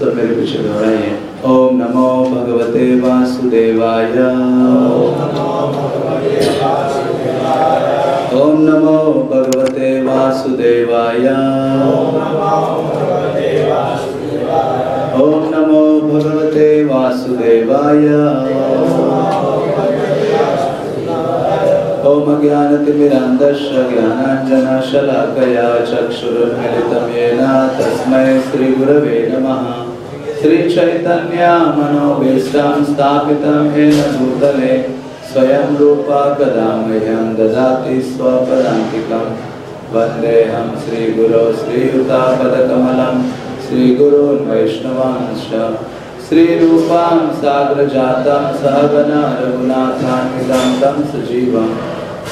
सब मेरे पीछे दोहराइए ओम नमो भगवते वासुदेवाय। ओम नमो भगवते वासुदेवाय। ओम नमो भगवते वासुदेवाय। ओम अज्ञानतिमिरान्धस्य ज्ञानाञ्जनशलाकया चक्षुरुन्मिलितं येन तस्मै श्रीगुरवे नमः। श्रीचैतन्यमनोभीष्टं स्थापितं येन भूतले स्वयं रूपा कदा मह्यं ददाति स्वपदान्तिकं। वन्देऽहं श्रीगुरो श्रीयुतापदकमलं, श्रीगुरून् वैष्णवांश्च। श्रीरूपां साग्रजातं सहगना रघुनाथान्वितं तं सजीवं।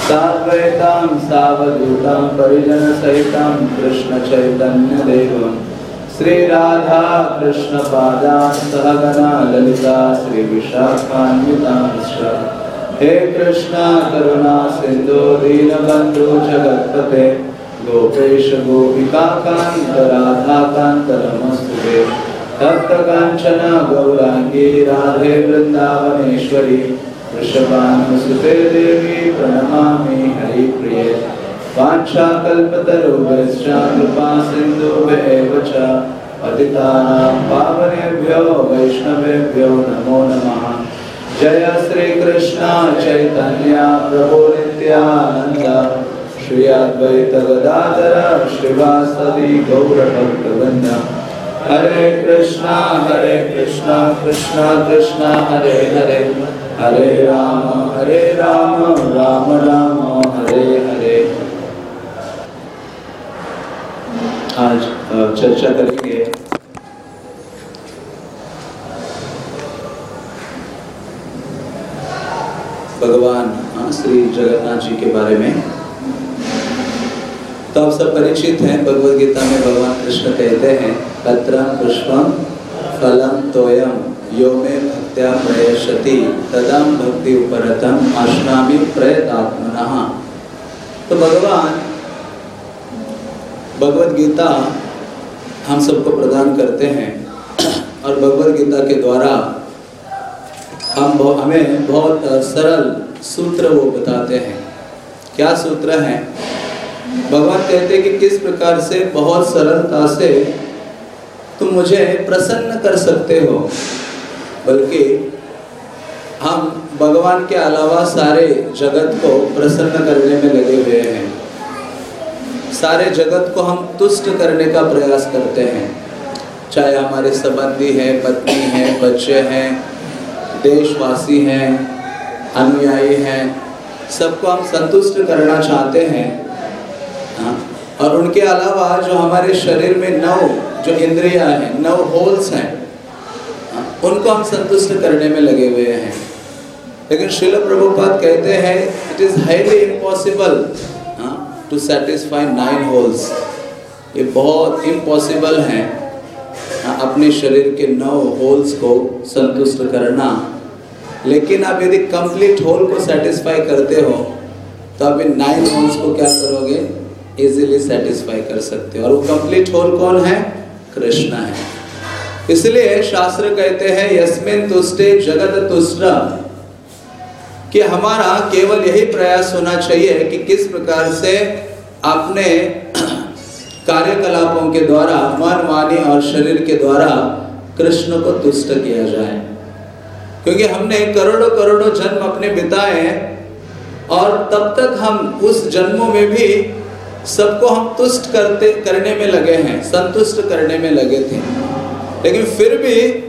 साद्वैतां सावधूतं परिजनसहितं कृष्णचैतन्यदेवं। श्रीराधा कृष्णपादान् सहगना ललिता श्रीविशाखान्वितांश्च हे कृष्ण, करुणा, सिन्धु, दीनबन्धु, जगत्पते। गोपेश गोपिकान्त राधाकान्त नमस्तुते तप्त कांचन गौरांगी राधे वृंदावनेश्वरी वृषभानुसुते देवी, प्रणमामि हरिप्रिये। वाञ्छाकल्पतरुभ्यश्च कृपा सिन्धुभ्येव च। पतितानां पावनेभ्यो वैष्णवेभ्यो नमो नमः। जय श्री श्रीकृष्ण चैतन्य प्रभु नित्यानन्द। श्री गदाधर श्रीवासदि गौरभक्तवृन्द। हरे कृष्णा हरे कृष्णा कृष्णा कृष्णा, हरे हरे। हरे राम हरे राम राम राम। आज चर्चा करेंगे। भगवान हाँ, श्री जगन्नाथ जी के बारे में। तो आप सब परिचित हैं भगवद गीता में भगवान कृष्ण कहते हैं पत्रम पुष्पम फलम तोयम यो में भक्त्या प्रयशति तदम भक्ति उपरतम अश्नामी प्रयतात्मनः। तो भगवान भगवद गीता हम सबको प्रदान करते हैं और भगवद गीता के द्वारा हम हमें बहुत सरल सूत्र वो बताते हैं। क्या सूत्र हैं? भगवान कहते हैं कि किस प्रकार से बहुत सरलता से तुम मुझे प्रसन्न कर सकते हो, बल्कि हम भगवान के अलावा सारे जगत को प्रसन्न करने में लगे हुए हैं। सारे जगत को हम तुष्ट करने का प्रयास करते हैं। चाहे हमारे संबंधी हैं पत्नी हैं बच्चे हैं देशवासी हैं अनुयायी हैं सबको हम संतुष्ट करना चाहते हैं। हाँ, और उनके अलावा जो हमारे शरीर में नौ जो इंद्रियाँ हैं नौ होल्स हैं हाँ, उनको हम संतुष्ट करने में लगे हुए हैं। लेकिन शिल प्रभुपाद कहते हैं it is highly impossible to satisfy nine holes ये बहुत इम्पॉसिबल है हाँ, अपने शरीर के नौ होल्स को संतुष्ट करना। लेकिन आप यदि कंप्लीट होल को सेटिस्फाई करते हो तो आप इन नाइन होल्स को क्या करोगे? इजीली सेटिस्फाई कर सकते हो। और वो कंप्लीट होल कौन है? कृष्णा है। इसलिए शास्त्र कहते हैं यस्मिन तुष्टे जगत तुष्ट कि हमारा केवल यही प्रयास होना चाहिए कि किस प्रकार से अपने कार्यकलापों के द्वारा मन वाणी और शरीर के द्वारा कृष्ण को तुष्ट किया जाए। क्योंकि हमने करोड़ों करोड़ों जन्म अपने बिताए और तब तक हम उस जन्मों में भी सबको हम तुष्ट करते, करने में लगे हैं, संतुष्ट करने में लगे थे। लेकिन फिर भी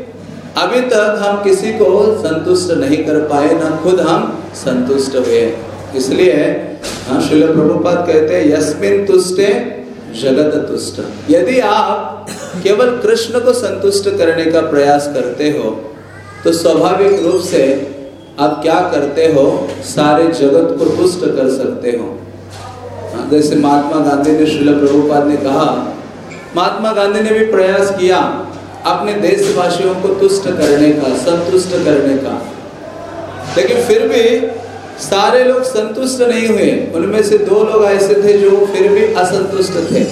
अभी तक हम किसी को संतुष्ट नहीं कर पाए ना खुद हम संतुष्ट हुए। इसलिए हाँ श्रील प्रभुपाद कहते हैं यस्मिन तुष्टे जगत तुष्ट। यदि आप केवल कृष्ण को संतुष्ट करने का प्रयास करते हो तो स्वाभाविक रूप से आप क्या करते हो सारे जगत को तुष्ट कर सकते हो। हाँ, जैसे महात्मा गांधी ने श्रील प्रभुपाद ने कहा महात्मा गांधी ने भी प्रयास किया। अपने देशवासियों को तुष्ट करने का, संतुष्ट करने का। लेकिन फिर भी सारे लोग संतुष्ट नहीं हुए। उनमें से दो लोग ऐसे थे जो फिर भी असंतुष्ट थे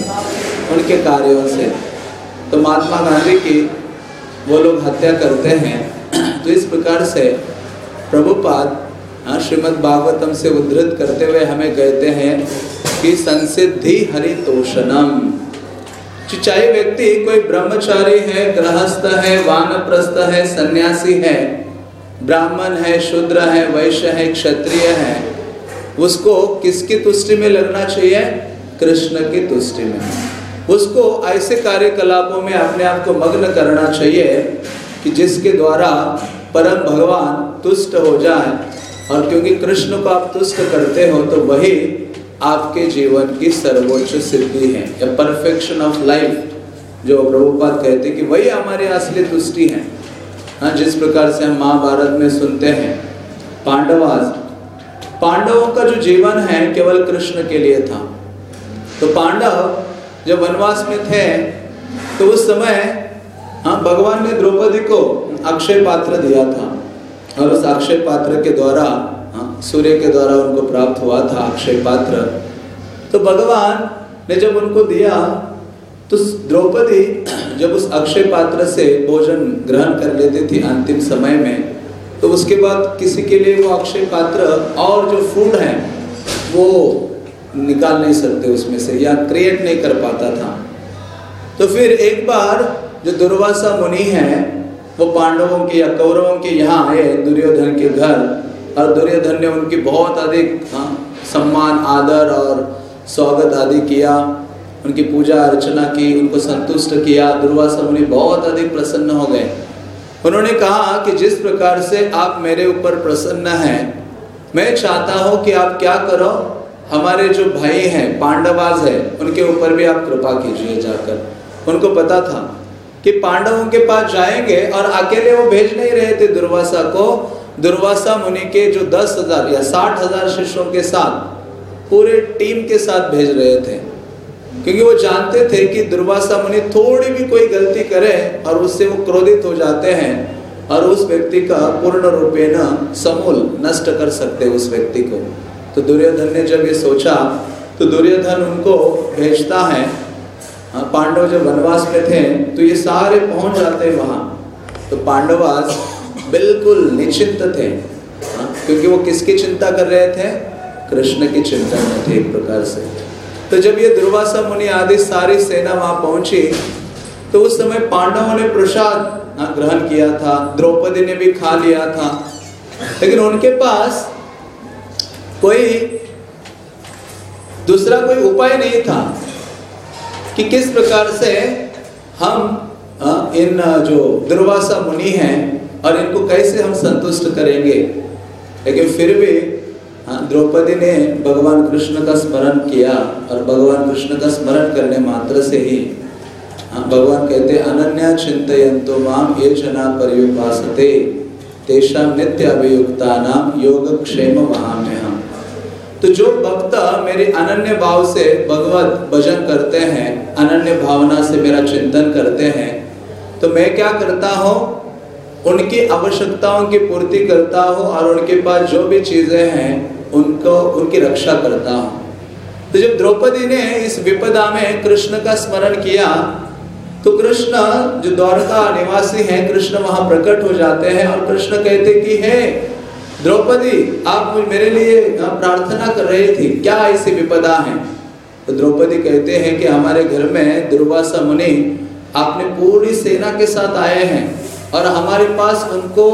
उनके कार्यों से। तो महात्मा गांधी की वो लोग हत्या करते हैं। तो इस प्रकार से प्रभुपाद हाँ श्रीमद् भागवतम से उद्धृत करते हुए हमें कहते हैं कि संसिद्धि हरितोषणम। चाहे व्यक्ति कोई ब्रह्मचारी है, गृहस्थ है, वानप्रस्थ है, सन्यासी है, ब्राह्मण है, शूद्र है, वैश्य है, क्षत्रिय है, उसको किसकी तुष्टि में लगना चाहिए? कृष्ण की तुष्टि में। उसको ऐसे कार्यकलापों में अपने आप को मग्न करना चाहिए कि जिसके द्वारा परम भगवान तुष्ट हो जाए। और क्योंकि कृष्ण को आप तुष्ट करते हो तो वही आपके जीवन की सर्वोच्च सिद्धि है। या परफेक्शन ऑफ़ लाइफ जो प्रभुपाद कहते कि वही हमारी असली तुष्टि है। हाँ जिस प्रकार से हम महाभारत में सुनते हैं पांडवास पांडवों का जो जीवन है केवल कृष्ण के लिए था। तो पांडव जब वनवास में थे तो उस समय हाँ भगवान ने द्रौपदी को अक्षय पात्र दिया था। और उस अक्षय पात्र के द्वारा सूर्य के द्वारा उनको प्राप्त हुआ था अक्षय पात्र। तो भगवान ने जब उनको दिया तो द्रौपदी जब उस अक्षय पात्र से भोजन ग्रहण कर लेती थी अंतिम समय में तो उसके बाद किसी के लिए वो अक्षय पात्र और जो फ़ूड है, वो निकाल नहीं सकते उसमें से या क्रिएट नहीं कर पाता था। तो फिर एक बार जो दुर्वासा मुनि है, वो पांडवों के या कौरवों के यहाँ आए, दुर्योधन के घर और दुर्योधन ने उनकी बहुत अधिक हाँ, सम्मान आदर और स्वागत आदि किया उनकी पूजा अर्चना की उनको संतुष्ट किया दुर्वासा मुनि बहुत अधिक प्रसन्न हो गए। उन्होंने कहा कि जिस प्रकार से आप मेरे ऊपर प्रसन्न हैं मैं चाहता हूँ कि आप क्या करो हमारे जो भाई हैं पांडवाज है उनके ऊपर भी आप कृपा कीजिए जाकर। उनको पता था कि पांडवों के पास जाएँगे और अकेले वो भेज नहीं रहे थे दुर्वासा को दुर्वासा मुनि के जो दस हज़ार या साठ हज़ार शिष्यों के साथ पूरे टीम के साथ भेज रहे थे। क्योंकि वो जानते थे कि दुर्वासा मुनि थोड़ी भी कोई गलती करे और उससे वो क्रोधित हो जाते हैं और उस व्यक्ति का पूर्ण रूपे न समूल नष्ट कर सकते उस व्यक्ति को। तो दुर्योधन ने जब ये सोचा तो दुर्योधन उनको भेजता है। हाँ, पांडव जब वनवास में थे तो ये सारे पहुँच जाते वहाँ। तो पांडवास बिल्कुल निश्चिंत थे। हाँ, क्योंकि वो किसकी चिंता कर रहे थे? कृष्ण की चिंता में थे एक प्रकार से। तो जब ये दुर्वासा मुनि आदि सारी सेना वहाँ पहुँची तो उस समय पांडवों ने प्रसाद हाँ, ग्रहण किया था द्रौपदी ने भी खा लिया था। लेकिन उनके पास कोई दूसरा कोई उपाय नहीं था कि किस प्रकार से हम इन जो दुर्वासा मुनि हैं और इनको कैसे हम संतुष्ट करेंगे? लेकिन फिर भी द्रौपदी ने भगवान कृष्ण का स्मरण किया और भगवान कृष्ण का स्मरण करने मात्र से ही भगवान कहते अनन्या चिंतयंतो माम ये जना तेषा नित्य अभियुक्ता नाम योग क्षेम वहाँ तो जो भक्त मेरे अनन्य भाव से भगवत भजन करते हैं, अनन्य भावना से मेरा चिंतन करते हैं तो मैं क्या करता हूँ? उनकी आवश्यकताओं की पूर्ति करता हूँ और उनके पास जो भी चीज़ें हैं, उनको, उनकी रक्षा करता हूँ। तो जब द्रौपदी ने इस विपदा में कृष्ण का स्मरण किया तो कृष्ण जो द्वारका निवासी हैं, कृष्ण वहाँ प्रकट हो जाते हैं और कृष्ण कहते कि, हे द्रौपदी, आप मेरे लिए प्रार्थना कर रही थी, क्या ऐसी विपदा है? तो द्रौपदी कहते हैं कि, हमारे घर में दुर्वासा मुनि आपने पूरी सेना के साथ आए हैं। और हमारे पास उनको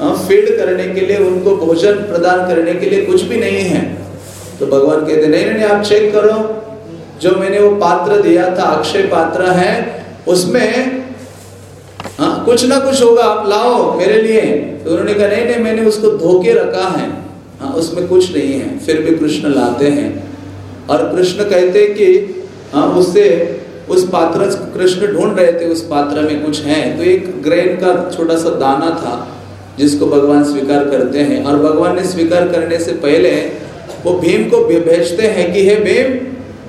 फ़ीड करने के लिए, उनको भोजन प्रदान करने के लिए कुछ भी नहीं है। तो भगवान कहते, नहीं नहीं आप चेक करो। जो मैंने वो पात्र दिया था, अक्षय पात्र है, उसमें हाँ कुछ ना कुछ होगा, आप लाओ मेरे लिए। तो उन्होंने कहा, नहीं नहीं, मैंने उसको धोके रखा है। हाँ उसमें कुछ नहीं है, फिर भी कृष्ण लाते हैं। और कृष्ण कहते कि हाँ उससे उस पात्र कृष्ण ढूंढ रहे थे उस पात्र में कुछ है। तो एक ग्रेन का छोटा सा दाना था जिसको भगवान स्वीकार करते हैं। और भगवान ने स्वीकार करने से पहले वो भीम को भेजते हैं कि हे भीम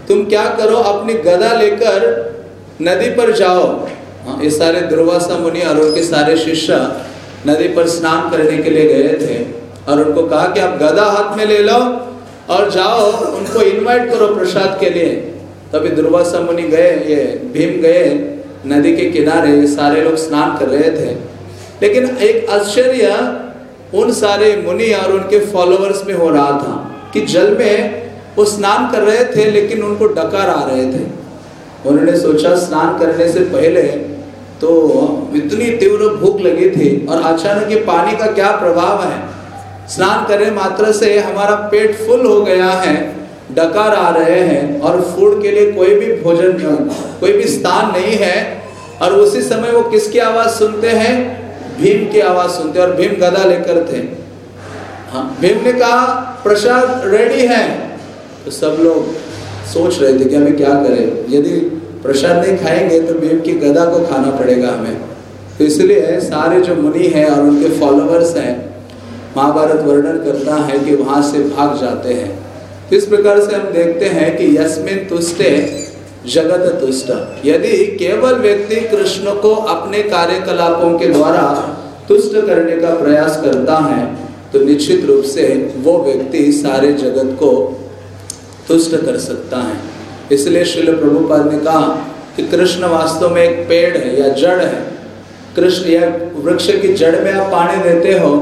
तुम क्या करो? अपनी गदा लेकर नदी पर जाओ। हाँ, ये सारे दुर्वासा मुनि और उनके सारे शिष्य नदी पर स्नान करने के लिए गए थे। और उनको कहा कि आप गदा हाथ में ले लो और जाओ उनको इनवाइट करो प्रसाद के लिए। तभी दुर्वासा मुनि गए, ये भीम गए, नदी के किनारे सारे लोग स्नान कर रहे थे। लेकिन एक आश्चर्य उन सारे मुनि और उनके फॉलोअर्स में हो रहा था कि जल में वो स्नान कर रहे थे, लेकिन उनको डकार आ रहे थे। उन्होंने सोचा, स्नान करने से पहले तो इतनी तीव्र भूख लगी थी और अचानक ये पानी का क्या प्रभाव है? स्नान करने मात्र से हमारा पेट फुल हो गया है। डकार आ रहे हैं और फ़ूड के लिए कोई भी भोजन, कोई भी स्थान नहीं है। और उसी समय वो किसकी आवाज़ सुनते हैं? भीम की आवाज़ सुनते हैं और भीम गदा लेकर थे। हाँ भीम ने कहा, प्रसाद रेडी है? तो सब लोग सोच रहे थे कि हमें क्या करें। यदि प्रसाद नहीं खाएँगे तो भीम की गदा को खाना पड़ेगा हमें। तो इसलिए सारे जो मुनि हैं और उनके फॉलोअर्स हैं, महाभारत वर्णन करता है कि वहाँ से भाग जाते हैं। इस प्रकार से हम देखते हैं कि यस्मिन तुष्टे जगत तुष्ट। यदि केवल व्यक्ति कृष्ण को अपने कार्यकलापों के द्वारा तुष्ट करने का प्रयास करता है तो निश्चित रूप से वो व्यक्ति सारे जगत को तुष्ट कर सकता है। इसलिए श्रील प्रभुपाद ने कहा कि कृष्ण वास्तव में एक पेड़ है या जड़ है। कृष्ण या वृक्ष की जड़ में आप पानी देते हो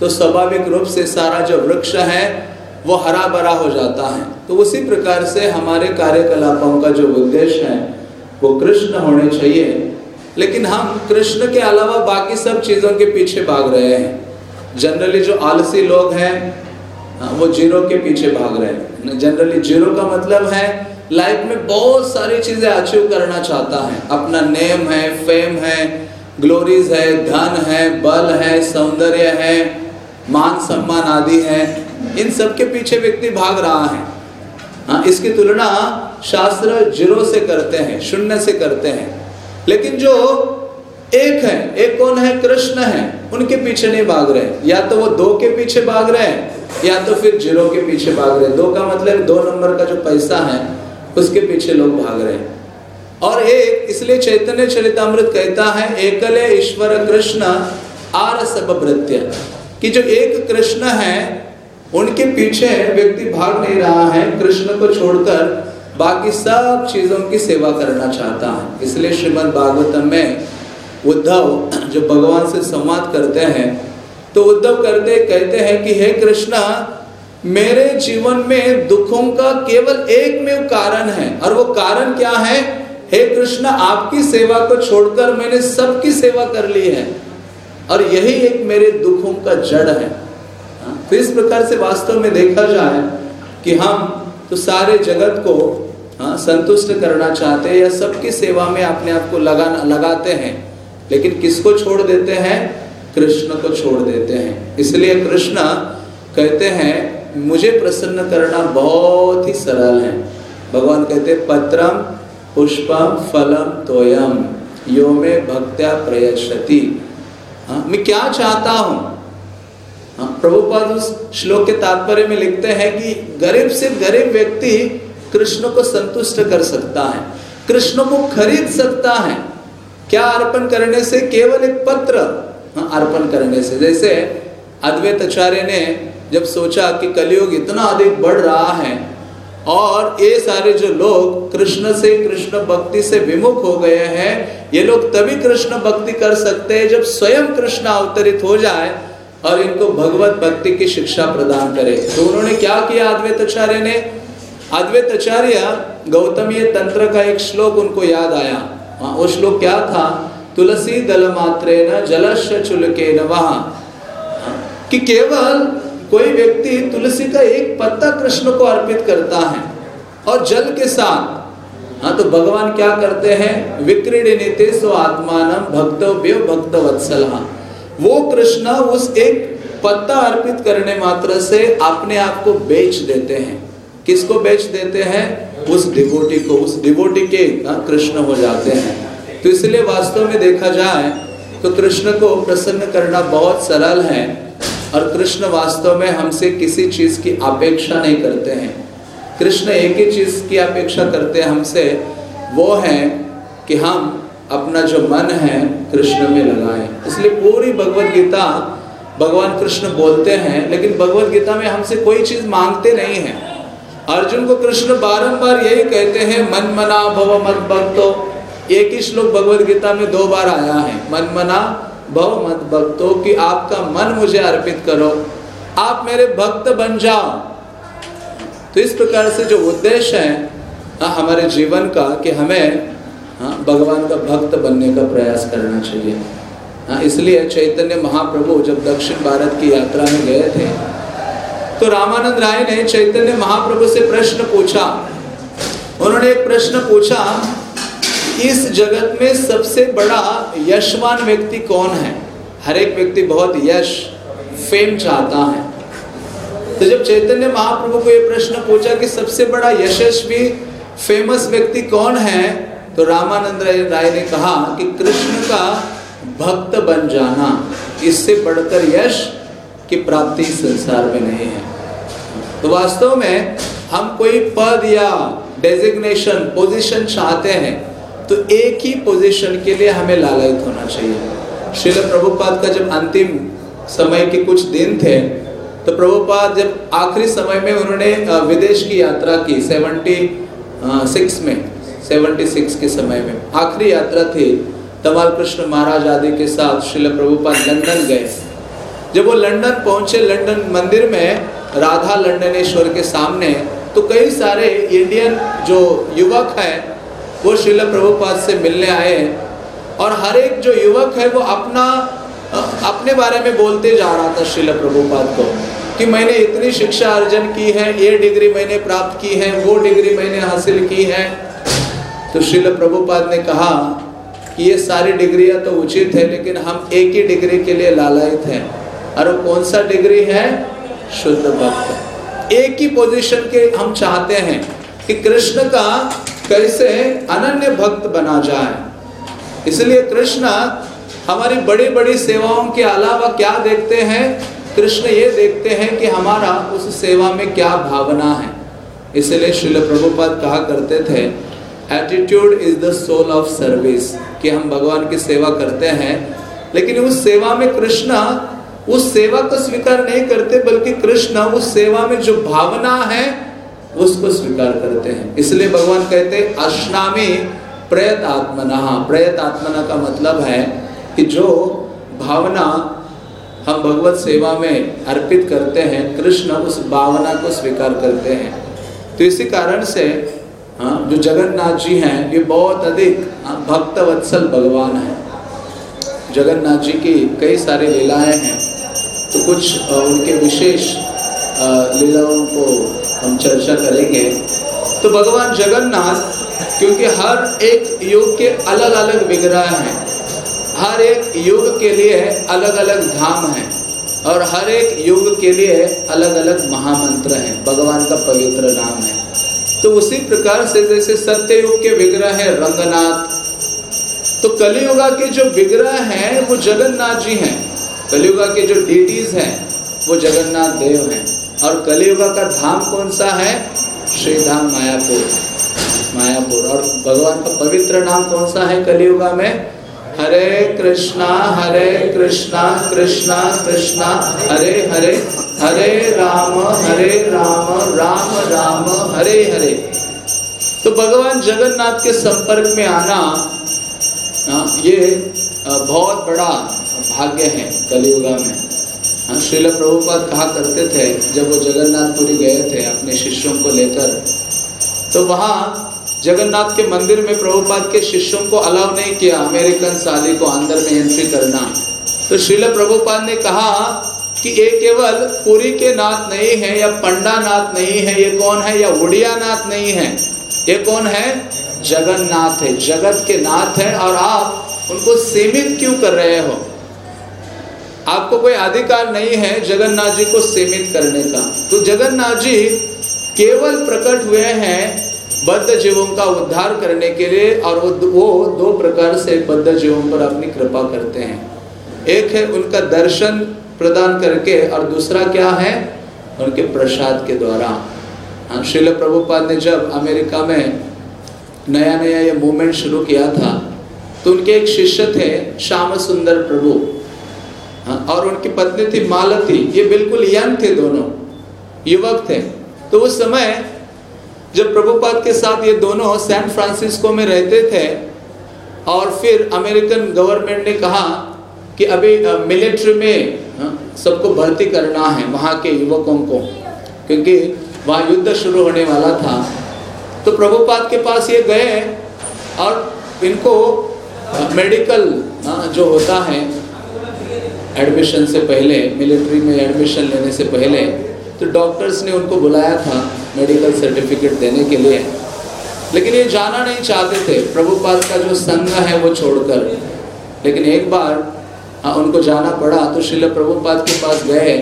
तो स्वाभाविक रूप से सारा जो वृक्ष है वो हरा भरा हो जाता है। तो उसी प्रकार से हमारे कार्यकलापों का जो उद्देश्य है वो कृष्ण होने चाहिए। लेकिन हम कृष्ण के अलावा बाकी सब चीज़ों के पीछे भाग रहे हैं। जनरली जो आलसी लोग हैं हाँ, वो ज़ीरो के पीछे भाग रहे हैं। जनरली ज़ीरो का मतलब है लाइफ में बहुत सारी चीज़ें अचीव करना चाहता है। अपना नेम है फेम है ग्लोरीज है धन है बल है सौंदर्य है मान सम्मान आदि है। इन सब के पीछे व्यक्ति भाग रहा है। हाँ इसकी तुलना शास्त्र ज़ीरो से करते हैं, शून्य से करते हैं। लेकिन जो एक है, एक कौन है? कृष्ण है। उनके पीछे नहीं भाग रहे। या तो वो दो के पीछे भाग रहे हैं, या तो फिर ज़ीरो के पीछे भाग रहे हैं। दो का मतलब दो नंबर का जो पैसा है, उसके पीछे लोग भाग रहे हैं। और एक, इसलिए चैतन्य चरितमृत कहता है, एकले ईश्वर कृष्ण, आर सब कि जो एक कृष्ण है उनके पीछे व्यक्ति भाग नहीं रहा है। कृष्ण को छोड़कर बाकी सब चीज़ों की सेवा करना चाहता है। इसलिए श्रीमद भागवतम में उद्धव जो भगवान से संवाद करते हैं तो उद्धव करते कहते हैं कि, हे कृष्णा, मेरे जीवन में दुखों का केवल एक में कारण है। और वो कारण क्या है? हे कृष्ण, आपकी सेवा को छोड़कर मैंने सबकी सेवा कर ली है। और यही एक मेरे दुखों का जड़ है। तो इस प्रकार से वास्तव में देखा जाए कि हम तो सारे जगत को हाँ संतुष्ट करना चाहते हैं या सबकी सेवा में अपने आप को लगाना, लगाते हैं। लेकिन किसको छोड़ देते हैं? कृष्ण को छोड़ देते हैं। इसलिए कृष्ण कहते हैं, मुझे प्रसन्न करना बहुत ही सरल है। भगवान कहते हैं, पत्रम, पुष्पम, फलम, तोयम, यो में भक्त्या प्रयशति हाँ मैं क्या चाहता हूँ? हाँ, प्रभुपाद उस श्लोक के तात्पर्य में लिखते हैं कि गरीब से गरीब व्यक्ति कृष्ण को संतुष्ट कर सकता है कृष्ण को खरीद सकता है। क्या अर्पण करने से केवल एक पत्र? हाँ, अर्पण करने से। जैसे अद्वैत आचार्य ने जब सोचा कि कलयुग इतना अधिक बढ़ रहा है और ये सारे जो लोग कृष्ण से कृष्ण भक्ति से विमुख हो गए हैं ये लोग तभी कृष्ण भक्ति कर सकते हैं जब स्वयं कृष्ण अवतरित हो जाए। और इनको भगवत भक्ति की शिक्षा प्रदान करे। तो उन्होंने क्या किया अद्वैत आचार्य ने? अद्वैत आचार्य गौतमी तंत्र का एक श्लोक उनको याद आया। वो श्लोक क्या था? तुलसी दल मात्रे न जलश चुलके न कि केवल कोई व्यक्ति तुलसी का एक पत्ता कृष्ण को अर्पित करता है और जल के साथ। हाँ तो भगवान क्या करते हैं? विक्रीडित स्व आत्मान भक्तव्य भक्त वत्सल वो कृष्ण उस एक पत्ता अर्पित करने मात्र से अपने आप को बेच देते हैं। किसको बेच देते हैं? उस डिबोटी को उस डिबोटी के हाँ, कृष्ण हो जाते हैं। तो इसलिए वास्तव में देखा जाए तो कृष्ण को प्रसन्न करना बहुत सरल है और कृष्ण वास्तव में हमसे किसी चीज़ की अपेक्षा नहीं करते हैं। कृष्ण एक ही चीज़ की अपेक्षा करते हैं हमसे वो है कि हम अपना जो मन है कृष्ण में लगाए। इसलिए पूरी भगवत गीता भगवान कृष्ण बोलते हैं लेकिन भगवत गीता में हमसे कोई चीज़ मांगते नहीं है। अर्जुन को कृष्ण बारंबार यही कहते हैं मन मना भव मत भक्तो। एक ही श्लोक भगवत गीता में दो बार आया है मन मना भव मत भक्तो कि आपका मन मुझे अर्पित करो। आप मेरे भक्त बन जाओ। तो इस प्रकार से जो उद्देश्य है हाँ, हमारे जीवन का कि हमें हाँ भगवान का भक्त बनने का प्रयास करना चाहिए। हाँ इसलिए चैतन्य महाप्रभु जब दक्षिण भारत की यात्रा में गए थे तो रामानंद राय ने चैतन्य महाप्रभु से प्रश्न पूछा। उन्होंने एक प्रश्न पूछा, इस जगत में सबसे बड़ा यशवान व्यक्ति कौन है? हर एक व्यक्ति बहुत यश, फेम चाहता है। तो जब चैतन्य महाप्रभु को यह प्रश्न पूछा कि सबसे बड़ा यशस्वी, फ़ेमस व्यक्ति कौन है तो रामानंद राय ने कहा कि कृष्ण का भक्त बन जाना, इससे बढ़कर यश की प्राप्ति संसार में नहीं है। तो वास्तव में हम कोई पद या डेजिग्नेशन पोजीशन चाहते हैं तो एक ही पोजीशन के लिए हमें लालयित होना चाहिए। श्रील प्रभुपाद का जब अंतिम समय के कुछ दिन थे तो प्रभुपाद जब आखिरी समय में उन्होंने विदेश की यात्रा की सेवेंटी सिक्स में सेवेंटी सिक्स के समय में। आखिरी यात्रा थी तमाल कृष्ण महाराज आदि के साथ श्रील प्रभुपाद लंदन गए। जब वो लंदन पहुँचे, लंदन मंदिर में राधा लंडनेश्वर के सामने तो कई सारे इंडियन जो युवक हैं, वो श्रील प्रभुपाद से मिलने आए और हर एक जो युवक है, वो अपना, अपने बारे में बोलते जा रहा था श्रील प्रभुपाद को कि मैंने इतनी शिक्षा अर्जन की है, ये डिग्री मैंने प्राप्त की है, वो डिग्री मैंने हासिल की है। तो श्रील प्रभुपाद ने कहा कि ये सारी डिग्रियाँ तो उचित है, लेकिन हम एक ही डिग्री के लिए लालयित हैं। और वो कौन सा डिग्री है? शुद्ध भक्त। एक ही पोजीशन के हम चाहते हैं कि कृष्ण का कैसे अनन्य भक्त बना जाए। इसलिए कृष्ण हमारी बड़ी बड़ी सेवाओं के अलावा क्या देखते हैं? कृष्ण ये देखते हैं कि हमारा उस सेवा में क्या भावना है। इसलिए श्रील प्रभुपाद कहा करते थे attitude is the soul of service कि हम भगवान की सेवा करते हैं। लेकिन उस सेवा में कृष्णा, उस सेवा को स्वीकार नहीं करते, बल्कि कृष्ण उस सेवा में जो भावना है, उसको स्वीकार करते हैं। इसलिए भगवान कहते अश्नामी प्रयत आत्मना। प्रयत आत्मना का मतलब है कि जो भावना हम भगवत सेवा में अर्पित करते हैं, कृष्ण उस भावना को स्वीकार करते हैं। तो इसी कारण से हाँ जो जगन्नाथ जी हैं ये बहुत अधिक हाँ, भक्त वत्सल भगवान हैं। जगन्नाथ जी की कई सारी लीलाएँ हैं तो कुछ उनके विशेष लीलाओं को हम चर्चा करेंगे। तो भगवान जगन्नाथ क्योंकि हर एक युग के अलग अलग विग्रह हैं हर एक युग के लिए अलग अलग धाम हैं और हर एक युग के लिए अलग अलग महामंत्र हैं भगवान का पवित्र नाम है। तो उसी प्रकार से जैसे सत्ययुग के विग्रह है रंगनाथ तो कलियुगा के जो विग्रह हैं, वो जगन्नाथ जी हैं। कलियुगा के जो डिटीज हैं, वो जगन्नाथ देव हैं। और कलियुगा का धाम कौन सा है? श्री धाम मायापुर। मायापुर। और भगवान का पवित्र नाम कौन सा है कलियुगा में? हरे कृष्णा हरे कृष्णा कृष्णा कृष्णा, हरे हरे हरे राम हरे राम राम राम, हरे हरे। तो भगवान जगन्नाथ के संपर्क में आना ये बहुत बड़ा भाग्य है कलियुगा में। श्रील प्रभुपाद कहा करते थे, जब वो जगन्नाथपुरी गए थे अपने शिष्यों को लेकर तो वहाँ जगन्नाथ के मंदिर में प्रभुपाद के शिष्यों को अलाउ नहीं किया अमेरिकन शादी को अंदर में एंट्री करना। तो श्रील प्रभुपाद ने कहा कि ये केवल पुरी के नाथ नहीं है, या पंडा नाथ नहीं है, ये कौन है? या उड़िया नाथ नहीं है? ये कौन है? जगन्नाथ है। जगत के नाथ है और आप उनको सीमित क्यों कर रहे हो? आपको कोई अधिकार नहीं है जगन्नाथ जी को सीमित करने का। तो जगन्नाथ जी केवल प्रकट हुए हैं बद्ध जीवों का उद्धार करने के लिए और वो वो दो प्रकार से बद्ध जीवों पर अपनी कृपा करते हैं। एक है उनका दर्शन प्रदान करके और दूसरा क्या है? उनके प्रसाद के द्वारा। हाँ श्रील प्रभुपाद ने जब अमेरिका में नया नया ये मूवमेंट शुरू किया था तो उनके एक शिष्य थे श्याम सुंदर प्रभु। हाँ और उनकी पत्नी थी मालती। ये बिल्कुल यंग थे दोनों, युवक थे। तो उस समय जब प्रभुपाद के साथ ये दोनों सैन फ्रांसिस्को में रहते थे, और फिर अमेरिकन गवर्नमेंट ने कहा कि अभी मिलिट्री में सबको भर्ती करना है वहाँ के युवकों को, क्योंकि वहाँ युद्ध शुरू होने वाला था। तो प्रभुपाद के पास ये गए, और इनको मेडिकल जो होता है, एडमिशन से पहले, मिलिट्री में एडमिशन लेने से पहले तो डॉक्टर्स ने उनको बुलाया था मेडिकल सर्टिफिकेट देने के लिए। लेकिन ये जाना नहीं चाहते थे। प्रभुपाद का जो संघ है वो छोड़कर। लेकिन एक बार हाँ उनको जाना पड़ा तो शिल प्रभुपाद के पास गए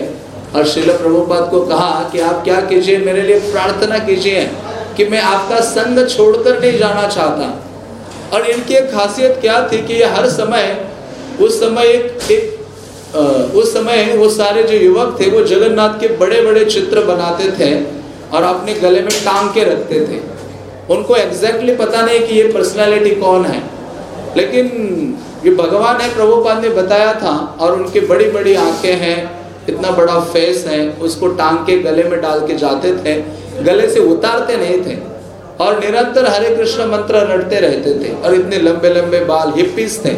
और शिल प्रभुपाद को कहा कि आप क्या कीजिए? मेरे लिए प्रार्थना कीजिए कि मैं आपका संघ छोड़कर नहीं जाना चाहता। और इनकी एक खासियत क्या थी कि ये हर समय उस समय एक, एक उस समय वो सारे जो युवक थे, वो जगन्नाथ के बड़े बड़े चित्र बनाते थे और अपने गले में टांग के रखते थे। उनको एग्जैक्टली पता नहीं कि ये पर्सनालिटी कौन है। लेकिन ये भगवान है, प्रभुपाद ने बताया था और उनकी बड़ी बड़ी आँखें हैं, इतना बड़ा फेस है, उसको टांग के गले में डाल के जाते थे, गले से उतारते नहीं थे और निरंतर हरे कृष्ण मंत्र रटते रहते थे और इतने लंबे लंबे बाल हिप्पीस थे।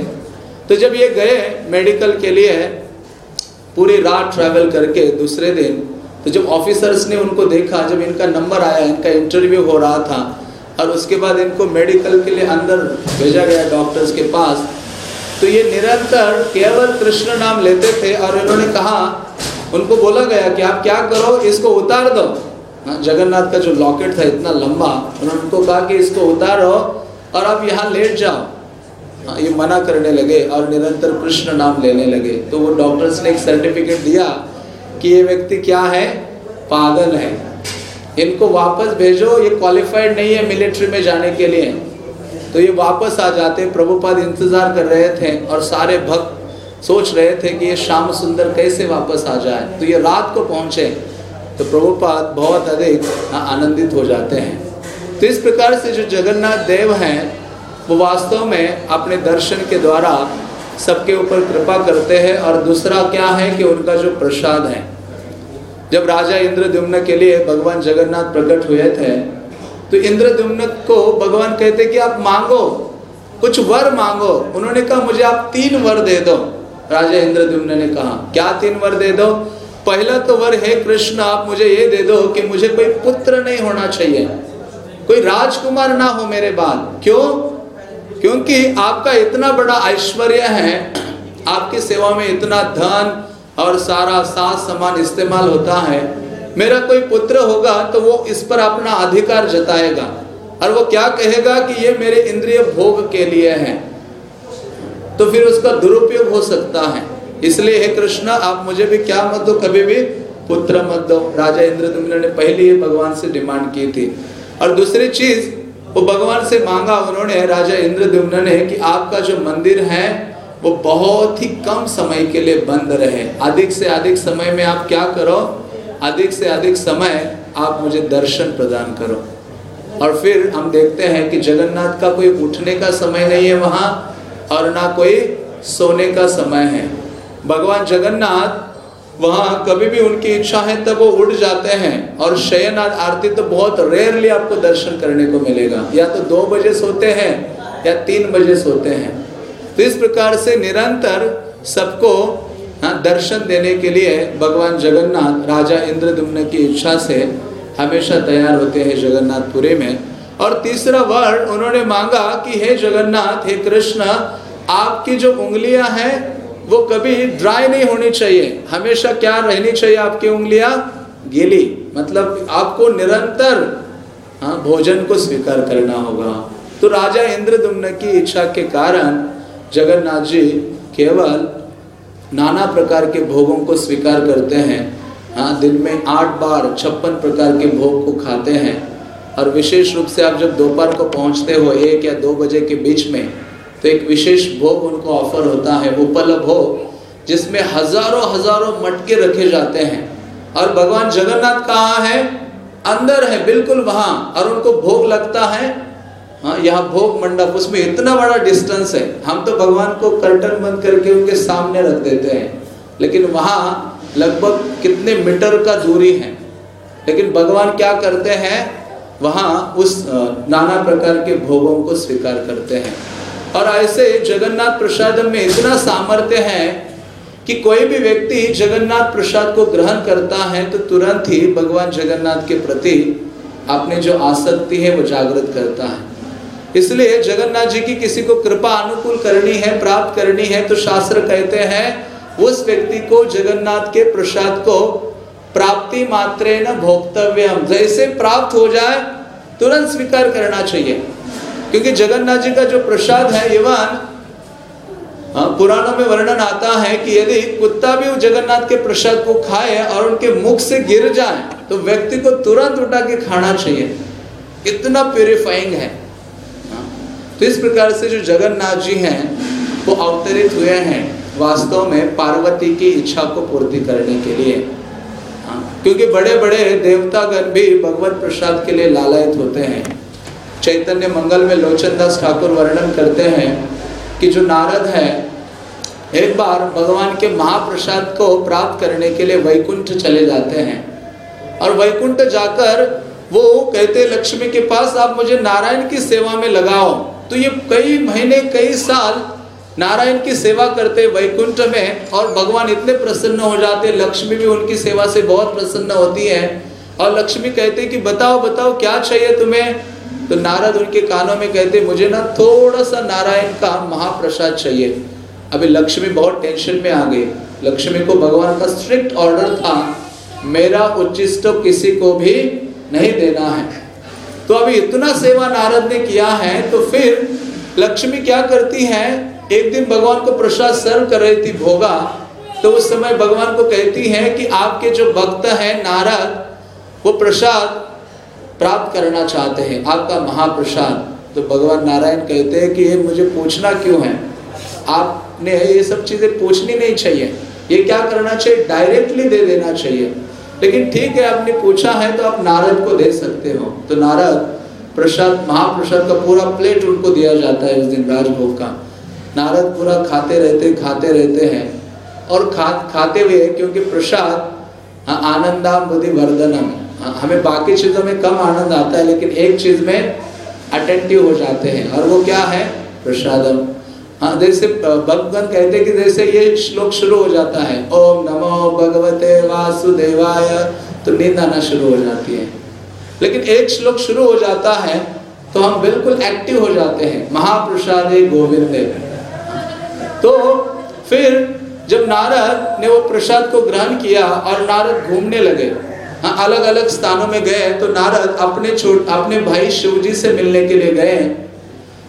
तो जब ये गए मेडिकल के लिए पूरी रात ट्रैवल करके दूसरे दिन तो जब ऑफिसर्स ने उनको देखा जब इनका नंबर आया इनका इंटरव्यू हो रहा था और उसके बाद इनको मेडिकल के लिए अंदर भेजा गया डॉक्टर्स के पास तो ये निरंतर केवल कृष्ण नाम लेते थे और इन्होंने कहा उनको बोला गया कि आप क्या करो इसको उतार दो। हाँ, जगन्नाथ का जो लॉकेट था इतना लंबा उन्होंने उनको कहा कि इसको उतारो और आप यहाँ लेट जाओ। ये मना करने लगे और निरंतर कृष्ण नाम लेने लगे। तो वो डॉक्टर्स ने एक सर्टिफिकेट दिया कि ये व्यक्ति क्या है? पागल है। इनको वापस भेजो, ये क्वालिफाइड नहीं है मिलिट्री में जाने के लिए। तो ये वापस आ जाते, प्रभुपाद इंतज़ार कर रहे थे और सारे भक्त सोच रहे थे कि ये श्याम सुंदर कैसे वापस आ जाए। तो ये रात को पहुँचे तो प्रभुपाद बहुत अधिक आनंदित हो जाते हैं। तो इस प्रकार से जो जगन्नाथ देव हैं वो वास्तव में अपने दर्शन के द्वारा सबके ऊपर कृपा करते हैं और दूसरा क्या है कि उनका जो प्रसाद है, जब राजा इंद्रद्युम्न के लिए भगवान जगन्नाथ प्रकट हुए थे तो इंद्रद्युम्न को भगवान कहते कि आप मांगो, कुछ वर मांगो। उन्होंने कहा, मुझे आप तीन वर दे दो। राजा इंद्रद्युम्न ने कहा, क्या तीन वर दे दो? पहला तो वर, है कृष्ण, आप मुझे ये दे दो कि मुझे कोई पुत्र नहीं होना चाहिए। कोई राजकुमार ना हो मेरे बाद क्यों? क्योंकि आपका इतना बड़ा ऐश्वर्य है, आपकी सेवा में इतना धन और सारा सास समान इस्तेमाल होता है, मेरा कोई पुत्र होगा तो वो इस पर अपना अधिकार जताएगा और वो क्या कहेगा कि ये मेरे इंद्रिय भोग के लिए है। तो फिर उसका दुरुपयोग हो सकता है। इसलिए हे कृष्ण, आप मुझे भी क्या मत दो, कभी भी पुत्र मत दो। राजा इंद्र ने पहले ही भगवान से डिमांड की थी। और दूसरी चीज़ वो भगवान से मांगा उन्होंने, राजा इंद्रद्युम्न ने, कि आपका जो मंदिर है, वो बहुत ही कम समय के लिए बंद रहे। अधिक से अधिक समय में आप क्या करो? अधिक से अधिक समय आप मुझे दर्शन प्रदान करो। और फिर हम देखते हैं कि जगन्नाथ का कोई उठने का समय नहीं है वहाँ, और ना कोई सोने का समय है। भगवान जगन्नाथ वहाँ कभी भी उनकी इच्छा है, तब वो उठ जाते हैं। और शयन आरती तो बहुत रेयरली आपको दर्शन करने को मिलेगा। या तो दो बजे सोते हैं, या तीन बजे सोते हैं। तो इस प्रकार से निरंतर सबको हाँ दर्शन देने के लिए भगवान जगन्नाथ, राजा इंद्रदुम्न की इच्छा से हमेशा तैयार होते हैं जगन्नाथपुरी में। और तीसरा वर्ड उन्होंने मांगा कि, हे जगन्नाथ, हे कृष्ण, आपकी जो उंगलियाँ हैं वो कभी ड्राई नहीं होनी चाहिए। हमेशा क्या रहनी चाहिए आपकी उंगलियाँ? गीली। मतलब आपको निरंतर हाँ भोजन को स्वीकार करना होगा। तो राजा इंद्रदुम्न की इच्छा के कारण जगन्नाथ जी केवल नाना प्रकार के भोगों को स्वीकार करते हैं। हाँ दिन में आठ बार छप्पन प्रकार के भोग को खाते हैं। और विशेष रूप से आप जब दोपहर को पहुँचते हो एक या दो बजे के बीच में तो एक विशेष भोग उनको ऑफ़र होता है उपल भोग जिसमें हज़ारों हज़ारों मटके रखे जाते हैं। और भगवान जगन्नाथ कहाँ है? अंदर है, बिल्कुल वहाँ। और उनको भोग लगता है। हाँ यहाँ भोग मंडप, उसमें इतना बड़ा डिस्टेंस है। हम तो भगवान को कर्टन बंद करके उनके सामने रख देते हैं। लेकिन वहाँ लगभग कितने मीटर का दूरी है। लेकिन भगवान क्या करते हैं? वहाँ उस नाना प्रकार के भोगों को स्वीकार करते हैं। और ऐसे जगन्नाथ प्रसाद में इतना सामर्थ्य है कि कोई भी व्यक्ति जगन्नाथ प्रसाद को ग्रहण करता है तो तुरंत ही भगवान जगन्नाथ के प्रति अपने जो आसक्ति है, वो जागृत करता है। इसलिए जगन्नाथ जी की किसी को कृपा अनुकूल करनी है, प्राप्त करनी है तो शास्त्र कहते हैं, उस व्यक्ति को जगन्नाथ के प्रसाद को प्राप्ति मात्रे न भोक्तव्य जैसे प्राप्त हो जाए, तुरंत स्वीकार करना चाहिए। क्योंकि जगन्नाथ जी का जो प्रसाद है इवन हाँ, पुराणों में वर्णन आता है कि यदि कुत्ता भी जगन्नाथ के प्रसाद को खाए और उनके मुख से गिर जाए तो व्यक्ति को तुरंत उठा के खाना चाहिए। इतना प्यूरिफाइंग है। हाँ, तो इस प्रकार से जो जगन्नाथ जी हैं वो अवतरित हुए हैं वास्तव में पार्वती की इच्छा को पूर्ति करने के लिए। हाँ, क्योंकि बड़े बड़े देवतागण भी भगवत प्रसाद के लिए लालयत होते हैं। चैतन्य मंगल में लोचन दास ठाकुर वर्णन करते हैं कि जो नारद है, एक बार भगवान के महाप्रसाद को प्राप्त करने के लिए वैकुंठ चले जाते हैं। और वैकुंठ जाकर वो कहते लक्ष्मी के पास आप मुझे नारायण की सेवा में लगाओ। तो ये कई महीने, कई साल नारायण की सेवा करते वैकुंठ में और भगवान इतने प्रसन्न हो जाते लक्ष्मी भी उनकी सेवा से बहुत प्रसन्न होती है। और लक्ष्मी कहते कि, बताओ बताओ, क्या चाहिए तुम्हें? तो नारद उनके कानों में कहते, मुझे ना थोड़ा सा नारायण का महाप्रसाद चाहिए। अभी लक्ष्मी बहुत टेंशन में आ गई। लक्ष्मी को भगवान का स्ट्रिक्ट ऑर्डर था, मेरा उच्चिष्ट किसी को भी नहीं देना है। तो अभी इतना सेवा नारद ने किया है तो फिर लक्ष्मी क्या करती है? एक दिन भगवान को प्रसाद सर्व कर रही थी भोगा तो उस समय भगवान को कहती है कि आपके जो भक्त हैं नारद, वो प्रसाद प्राप्त करना चाहते हैं आपका महाप्रसाद। तो भगवान नारायण कहते हैं कि ये मुझे पूछना क्यों है? आपने ये सब चीज़ें पूछनी नहीं चाहिए। ये क्या करना चाहिए? डायरेक्टली दे देना चाहिए। लेकिन ठीक है आपने पूछा है तो आप नारद को दे सकते हो। तो नारद प्रसाद महाप्रसाद का पूरा प्लेट उनको दिया जाता है उस दिन राजभोग का। नारद पूरा खाते रहते खाते रहते हैं। और खा खाते हुए क्योंकि प्रसाद आनंदाम बुद्धि वर्धनम हाँ, हमें बाकी चीज़ों में कम आनंद आता है, लेकिन एक चीज़ में अटेंटिव हो जाते हैं। और वो क्या है? प्रसादम। हाँ जैसे भगवान कहते हैं कि जैसे ये श्लोक शुरू हो जाता है, ओम नमो भगवते वासुदेवाय तो नींद आना शुरू हो जाती है। लेकिन एक श्लोक शुरू हो जाता है तो हम बिल्कुल एक्टिव हो जाते हैं। महाप्रसाद गोविंद। तो फिर जब नारद ने वो प्रसाद को ग्रहण किया और नारद घूमने लगे हाँ अलग अलग स्थानों में गए तो नारद अपने छोट अपने भाई शिवजी से मिलने के लिए गए।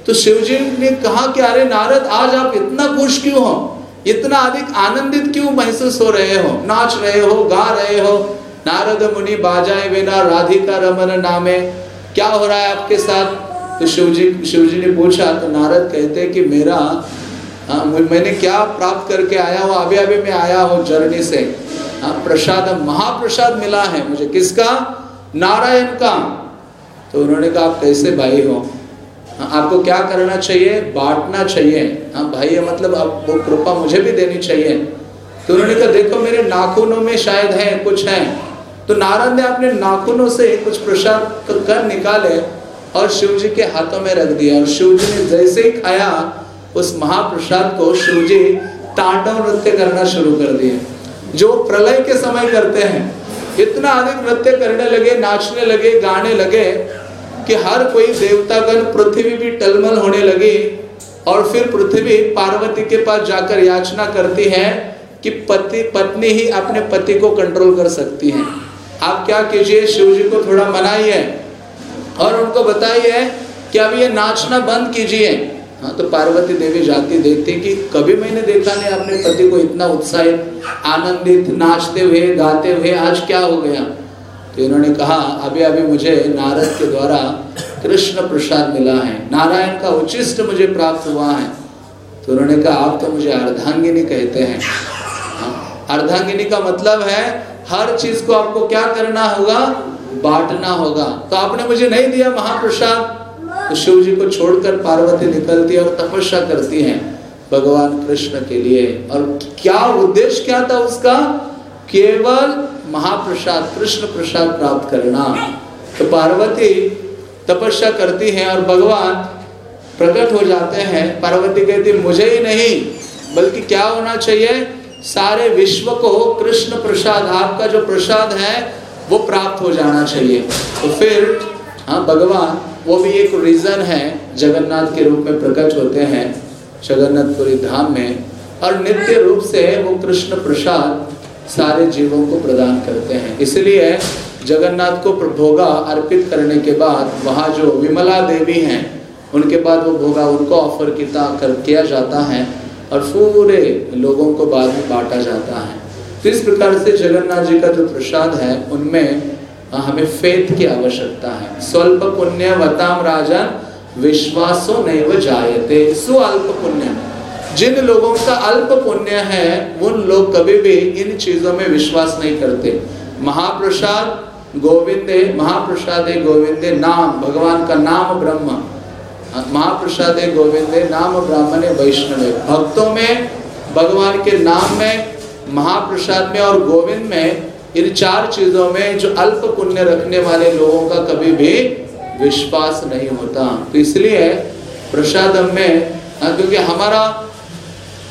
तो शिवजी ने कहा कि अरे नारद आज आप इतना खुश क्यों हो? इतना अधिक आनंदित क्यों महसूस हो रहे हो? नाच रहे हो गा रहे हो? नारद मुनि बाजाए बिना राधिका रमन नामे क्या हो रहा है आपके साथ? तो शिवजी शिवजी ने पूछा तो नारद कहते कि मेरा आ, हाँ, मैंने क्या प्राप्त करके आया हूँ? अभी अभी मैं आया हूँ जर्नी से। हाँ प्रसाद महाप्रसाद मिला है मुझे किसका? नारायण का। तो उन्होंने कहा आप कैसे भाई हो? हाँ, आपको क्या करना चाहिए? बांटना चाहिए। हाँ भाई मतलब अब वो कृपा मुझे भी देनी चाहिए। तो उन्होंने कहा देखो मेरे नाखूनों में शायद है कुछ है। तो नारायण ने अपने नाखूनों से कुछ प्रसाद तो कर निकाले और शिव जी के हाथों में रख दिया। और शिव जी ने जैसे ही खाया उस महाप्रसाद को शिव जी तांडव नृत्य करना शुरू कर दिए। जो प्रलय के समय करते हैं, इतना अधिक नृत्य करने लगे, नाचने लगे, गाने लगे, कि हर कोई देवतागण पृथ्वी भी टलमल होने लगी, और फिर पृथ्वी पार्वती के पास जाकर याचना करती है कि पति, पत्नी ही अपने पति को कंट्रोल कर सकती है। आप क्या कीजिए, शिव जी को थोड़ा मनाइए और उनको बताइए कि अब ये नाचना बंद कीजिए। हाँ तो पार्वती देवी जाती देखती कि कभी मैंने देखा नहीं अपने पति को इतना उत्साहित आनंदित नाचते हुए गाते हुए आज क्या हो गया? तो इन्होंने कहा अभी अभी मुझे नारद के द्वारा कृष्ण प्रसाद मिला है। नारायण का उचिष्ट मुझे प्राप्त हुआ है। तो उन्होंने कहा आप तो मुझे अर्धांगिनी कहते हैं। हाँ, अर्धांगिनी का मतलब है हर चीज़ को आपको क्या करना होगा? बांटना होगा। तो आपने मुझे नहीं दिया महाप्रसाद। तो शिव जी को छोड़कर पार्वती निकलती है और तपस्या करती हैं भगवान कृष्ण के लिए। और क्या उद्देश्य क्या था उसका? केवल महाप्रसाद, कृष्ण प्रसाद प्राप्त करना। तो पार्वती तपस्या करती हैं और भगवान प्रकट हो जाते हैं। पार्वती कहती मुझे ही नहीं, बल्कि क्या होना चाहिए? सारे विश्व को कृष्ण प्रसाद, आपका जो प्रसाद है, वो प्राप्त हो जाना चाहिए। तो फिर हाँ भगवान वो भी एक रीजन है, जगन्नाथ के रूप में प्रकट होते हैं, जगन्नाथपुरी धाम में, और नित्य रूप से वो कृष्ण प्रसाद सारे जीवों को प्रदान करते हैं। इसलिए जगन्नाथ को भोगा अर्पित करने के बाद वहाँ जो विमला देवी हैं, उनके बाद वो भोगा उनको ऑफ़र किया कर, किया जाता है, और पूरे लोगों को बाद में बांटा जाता है। तो इस प्रकार से जगन्नाथ जी का जो प्रसाद है, उनमें हमें फेथ की आवश्यकता है। स्वल्प पुण्य वताम राजन विश्वासो नैव जायते। स्वल्प पुण्य जिन लोगों का अल्प पुण्य है, उन लोग कभी भी इन चीज़ों में विश्वास नहीं करते। महाप्रसाद गोविंदे महाप्रसाद गोविंदे नाम, भगवान का नाम ब्रह्म। महाप्रसाद गोविंदे नाम ब्राह्मण वैष्णव। भक्तों में, भगवान के नाम में, महाप्रसाद में और गोविंद में इन चार चीज़ों में जो अल्प पुण्य रखने वाले लोगों का कभी भी विश्वास नहीं होता। तो इसलिए प्रसाद में हाँ, क्योंकि हमारा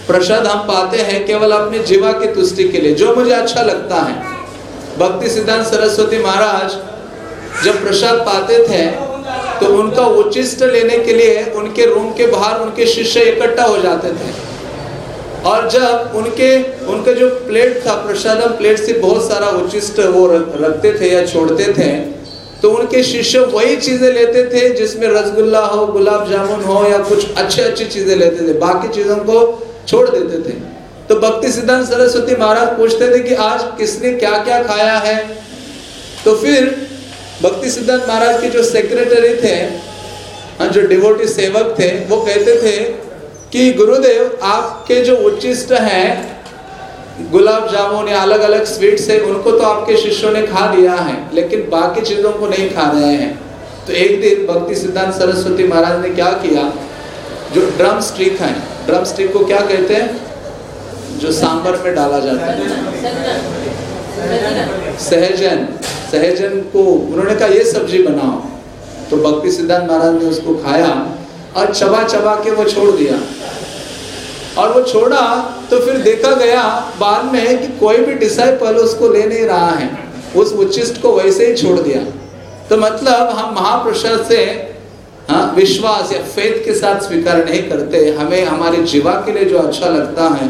प्रसाद हम पाते हैं केवल अपने जीवा की तुष्टि के लिए जो मुझे अच्छा लगता है। भक्ति सिद्धांत सरस्वती महाराज जब प्रसाद पाते थे तो उनका उचिष्ट लेने के लिए उनके रूम के बाहर उनके शिष्य इकट्ठा हो जाते थे। और जब उनके उनका जो प्लेट था प्रसादम प्लेट से बहुत सारा उचिष्ट वो रखते थे या छोड़ते थे तो उनके शिष्य वही चीज़ें लेते थे जिसमें रसगुल्ला हो गुलाब जामुन हो या कुछ अच्छे अच्छी चीज़ें लेते थे। बाकी चीज़ों को छोड़ देते थे। तो भक्ति सिद्धांत सरस्वती महाराज पूछते थे कि आज किसने क्या क्या खाया है? तो फिर भक्ति सिद्धांत महाराज के जो सेक्रेटरी थे हाँ, जो डिवोटी सेवक थे वो कहते थे कि गुरुदेव, आपके जो उच्चिष्ट हैं, गुलाब जामुन या अलग अलग स्वीट्स है, उनको तो आपके शिष्यों ने खा लिया है, लेकिन बाकी चीज़ों को नहीं खा रहे हैं। तो एक दिन भक्ति सिद्धांत सरस्वती महाराज ने क्या किया? जो ड्रम स्टिक है, ड्रम स्टिक को क्या कहते हैं? जो सांबर में डाला जाता है। सहजन सहजन को, उन्होंने कहा, ये सब्ज़ी बनाओ। तो भक्ति सिद्धांत महाराज ने उसको खाया। और चबा चबा के वो छोड़ दिया। और वो छोड़ा तो फिर देखा गया बाद में कि कोई भी डिसाइपल उसको ले नहीं रहा है। उस उच्चिष्ट को वैसे ही छोड़ दिया। तो मतलब हम महाप्रसाद से हाँ विश्वास या फेथ के साथ स्वीकार नहीं करते। हमें हमारे जीवा के लिए जो अच्छा लगता है,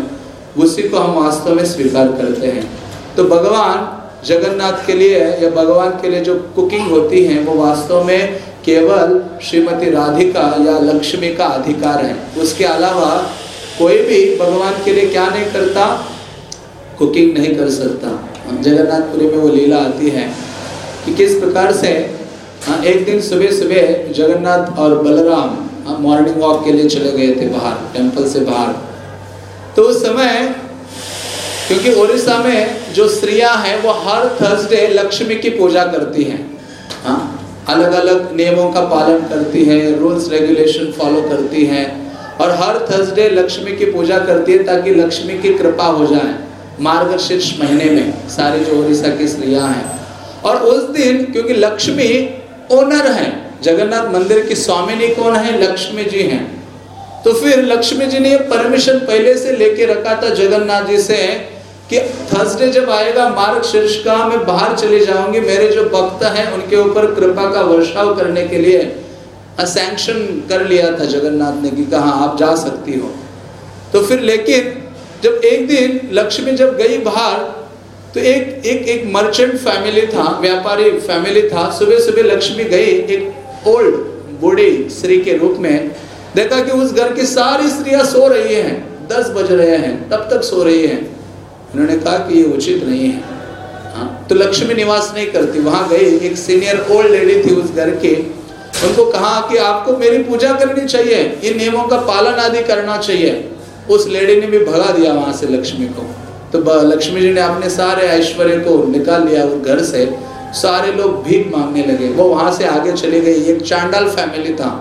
उसी को हम वास्तव में स्वीकार करते हैं। तो भगवान जगन्नाथ के लिए या भगवान के लिए जो कुकिंग होती है, वो वास्तव में केवल श्रीमती राधिका या लक्ष्मी का अधिकार है। उसके अलावा कोई भी भगवान के लिए क्या नहीं करता? कुकिंग नहीं कर सकता। जगन्नाथपुरी में वो लीला आती है कि किस प्रकार से हाँ एक दिन सुबह सुबह जगन्नाथ और बलराम मॉर्निंग वॉक के लिए चले गए थे बाहर टेंपल से बाहर। तो उस समय, क्योंकि उड़ीसा में जो स्त्रियाँ हैं, वो हर थर्सडे लक्ष्मी की पूजा करती हाँ। अलग अलग नियमों का पालन करती है रूल्स रेगुलेशन फॉलो करती हैं और हर थर्सडे लक्ष्मी की पूजा करती है ताकि लक्ष्मी की कृपा हो जाए। मार्गशीर्ष महीने में सारी जो उड़ीसा की स्त्रियाँ हैं। और उस दिन, क्योंकि लक्ष्मी ओनर है, जगन्नाथ मंदिर की स्वामिनी कौन है? लक्ष्मी जी हैं। तो फिर लक्ष्मी जी ने परमिशन पहले से लेके रखा था जगन्नाथ जी से कि थर्सडे जब आएगा, मार्ग शीर्ष का मैं बाहर चले जाऊँगी, मेरे जो भक्त हैं, उनके ऊपर कृपा का वर्षाव करने के लिए सैंक्शन कर लिया था जगन्नाथ ने कि कहा आप जा सकती हो। तो फिर लेकिन जब एक दिन लक्ष्मी जब गई बाहर तो एक एक एक मर्चेंट फैमिली था, व्यापारी फैमिली था सुबह सुबह लक्ष्मी गई एक ओल्ड बूढ़ी स्त्री के रूप में। देखा कि उस घर की सारी स्त्रियाँ सो रही हैं, दस बज रहे हैं, तब तक सो रही हैं। उन्होंने कहा कि ये उचित नहीं है। हाँ तो लक्ष्मी निवास नहीं करती, वहाँ गई एक सीनियर ओल्ड लेडी थी उस घर की, उनको कहा कि आपको मेरी पूजा करनी चाहिए इन नियमों का पालन आदि करना चाहिए। उस लेडी ने भी भगा दिया वहाँ से लक्ष्मी को। तो लक्ष्मी जी ने अपने सारे ऐश्वर्य को निकाल लिया उस घर से, सारे लोग भीख मांगने लगे। वो वहाँ से आगे चले गई एक चांडाल फैमिली था,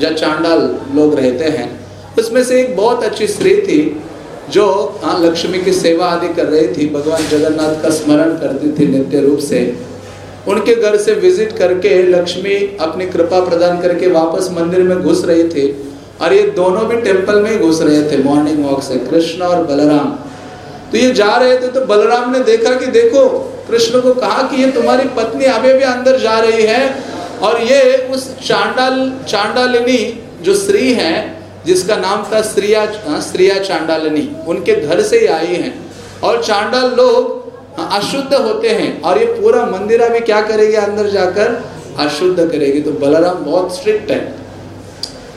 जहाँ चांडाल लोग रहते हैं। उसमें से एक बहुत अच्छी स्त्री थी जो हाँ लक्ष्मी की सेवा आदि कर रही थी, भगवान जगन्नाथ का स्मरण करती थी नित्य रूप से। उनके घर से विज़िट करके लक्ष्मी अपनी कृपा प्रदान करके वापस मंदिर में घुस रही थी और ये दोनों भी टेंपल में घुस रहे थे मॉर्निंग वॉक से, कृष्ण और बलराम। तो ये जा रहे थे तो बलराम ने देखा कि देखो, कृष्ण को कहा कि ये तुम्हारी पत्नी अभी भी अंदर जा रही है और ये उस चांडाल, चांडालिनी जो स्त्री है जिसका नाम था हाँ, स्त्रिया चांडालिनी। उनके घर से ही आई हैं। और चांडाल लोग अशुद्ध होते हैं। और ये पूरा मंदिर अभी क्या करेगी अंदर जाकर? अशुद्ध करेगी। तो बलराम बहुत स्ट्रिक्ट है।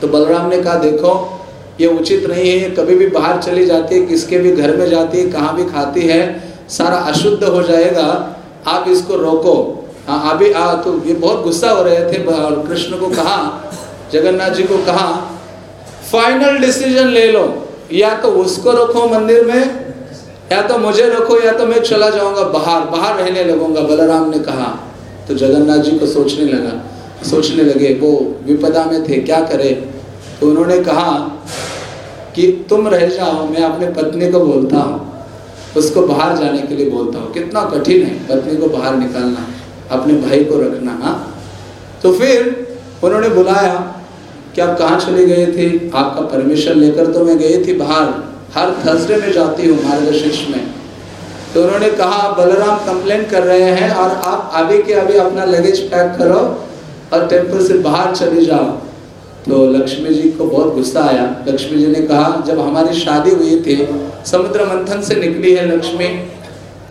तो बलराम ने कहा देखो ये उचित नहीं है। कभी भी बाहर चली जाती है किसके भी घर में जाती है कहाँ भी खाती है सारा अशुद्ध हो जाएगा। आप इसको रोको। अभी आ तो ये बहुत गुस्सा हो रहे थे। और कृष्ण को कहा जगन्नाथ जी को कहा फाइनल डिसीज़न ले लो। या तो उसको रखो मंदिर में, या तो मुझे रखो, या तो मैं चला जाऊँगा बाहर। बाहर रहने लगूँगा, बलराम ने कहा। तो जगन्नाथ जी को सोचने लगा। सोचने लगे, वो विपदा में थे, क्या करे? तो उन्होंने कहा कि तुम रह जाओ, मैं अपने पत्नी को बोलता हूँ। उसको बाहर जाने के लिए बोलता हूँ। कितना कठिन है पत्नी को बाहर निकालना, अपने भाई को रखना हाँ? तो फिर उन्होंने बुलाया। कि आप कहाँ चले गए थे? आपका परमिशन लेकर तो मैं गई थी बाहर। हर थर्सडे में जाती हूँ मार्गशीर्ष में। तो उन्होंने कहा आप बलराम कंप्लेन कर रहे हैं और आप अभी के अभी अपना लगेज पैक करो और टेंपल से बाहर चले जाओ। तो लक्ष्मी जी को बहुत गुस्सा आया। लक्ष्मी जी ने कहा, जब हमारी शादी हुई थी, समुद्र मंथन से निकली है लक्ष्मी।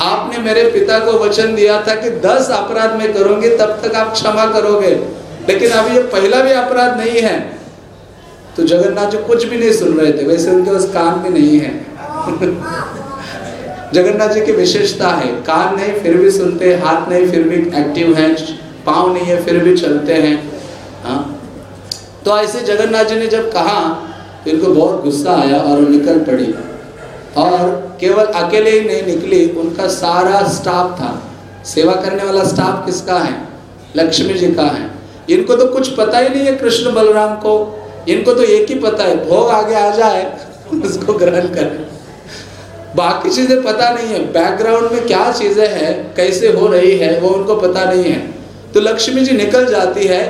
आपने मेरे पिता को वचन दिया था कि दस अपराध में करोगे, तब तक आप क्षमा करोगे। लेकिन अभी ये पहला भी अपराध नहीं है। तो जगन्नाथ जी कुछ भी नहीं सुन रहे थे, वैसे उनके पास कान भी नहीं है। जगन्नाथ जी की विशेषता है, कान नहीं, फिर भी सुनते हाथ नहीं, फिर भी एक्टिव हैं, पाँव नहीं है, फिर भी चलते हैं। हाँ। तो ऐसे जगन्नाथ जी ने जब कहा तो इनको बहुत गुस्सा आया और निकल पड़ी। और केवल अकेले ही नहीं निकली, उनका सारा स्टाफ था। सेवा करने वाला स्टाफ किसका है? लक्ष्मी जी का है। इनको तो कुछ पता ही नहीं है कृष्ण बलराम को। इनको तो एक ही पता है, भोग आगे आ जाए, उसको ग्रहण करें। बाकी चीज़ें पता नहीं है। बैकग्राउंड में क्या चीज़ें हैं, कैसे हो रही है, वो उनको पता नहीं है। तो लक्ष्मी जी निकल जाती है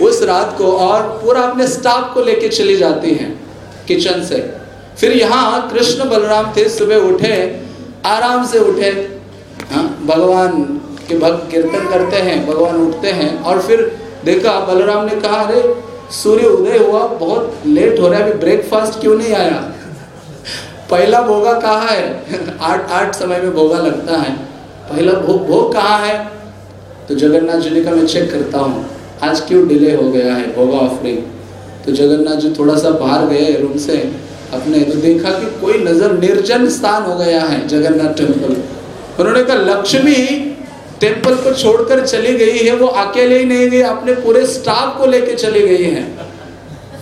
उस रात को और पूरा अपने स्टाफ को लेके चली जाती हैं किचन से। फिर यहाँ कृष्ण बलराम थे, सुबह उठे, आराम से उठे। हाँ भगवान के भक्त कीर्तन करते हैं, भगवान उठते हैं और फिर देखा बलराम ने कहा, अरे, सूर्य उदय हुआ, बहुत लेट हो रहा है, अभी ब्रेकफास्ट क्यों नहीं आया? पहला भोगा कहाँ है? आठ आठ समय में भोगा लगता है। पहला भोग भोग कहाँ है? तो जगन्नाथ जी ने कहा, मैं चेक करता हूँ। आज क्यों डिले हो गया है भोगा ऑफरिंग तो जगन्नाथ जी थोड़ा सा बाहर गए रूम से। अपने तो देखा कि कोई नज़र निर्जन स्थान हो गया है जगन्नाथ टेंपल उन्होंने कहा, लक्ष्मी टेंपल को छोड़कर चली गई है, वो अकेले ही नहीं गई, अपने पूरे स्टाफ को लेके चली गई है।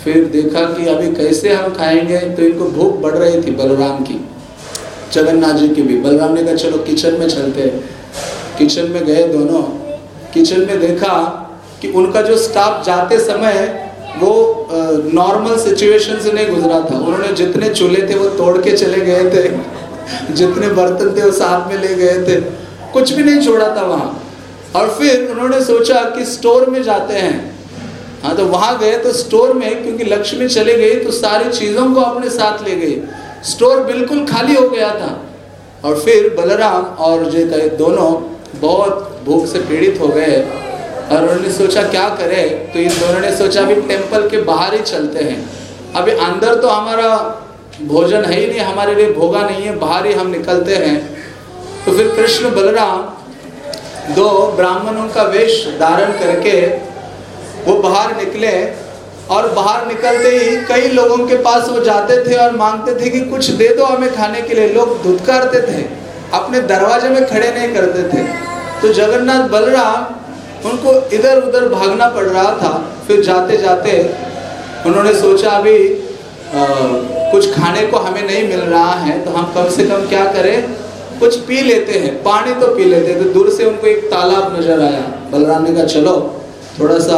फिर देखा कि अभी कैसे हम खाएँगे तो इनको भूख बढ़ रही थी बलराम की। जगन्नाथ जी की भी। बलराम ने कहा, चलो किचन में चलते किचन में गए दोनों। किचन में देखा कि उनका जो स्टाफ जाते समय वो नॉर्मल सिचुएशन से नहीं गुजरा था। उन्होंने जितने चूल्हे थे, वो तोड़ के चले गए थे। जितने बर्तन थे, वो साथ में ले गए थे। कुछ भी नहीं छोड़ा था वहाँ। और फिर उन्होंने सोचा कि स्टोर में जाते हैं। हाँ तो वहाँ गए तो स्टोर में, क्योंकि लक्ष्मी चले गई तो सारी चीज़ों को अपने साथ ले गई स्टोर बिल्कुल खाली हो गया था। और फिर बलराम और जो दोनों बहुत भूख से पीड़ित हो गए। और उन्होंने सोचा, क्या करे? तो इन दोनों ने सोचा, अभी टेंपल के बाहर ही चलते हैं। अभी अंदर तो हमारा भोजन है ही नहीं, हमारे लिए भोगा नहीं है, बाहर ही हम निकलते हैं। तो फिर कृष्ण बलराम दो ब्राह्मणों का वेश धारण करके वो बाहर निकले और बाहर निकलते ही कई लोगों के पास वो जाते थे और मांगते थे कि कुछ दे दो हमें खाने के लिए। लोग धुतकारते थे, अपने दरवाजे में खड़े नहीं करते थे। तो जगन्नाथ बलराम उनको इधर उधर भागना पड़ रहा था। फिर जाते जाते उन्होंने सोचा, अभी कुछ खाने को हमें नहीं मिल रहा है तो हम कम से कम क्या करें? कुछ पी लेते हैं, पानी तो पी लेते हैं तो दूर से उनको एक तालाब नज़र आया। बलराम ने कहा, चलो थोड़ा सा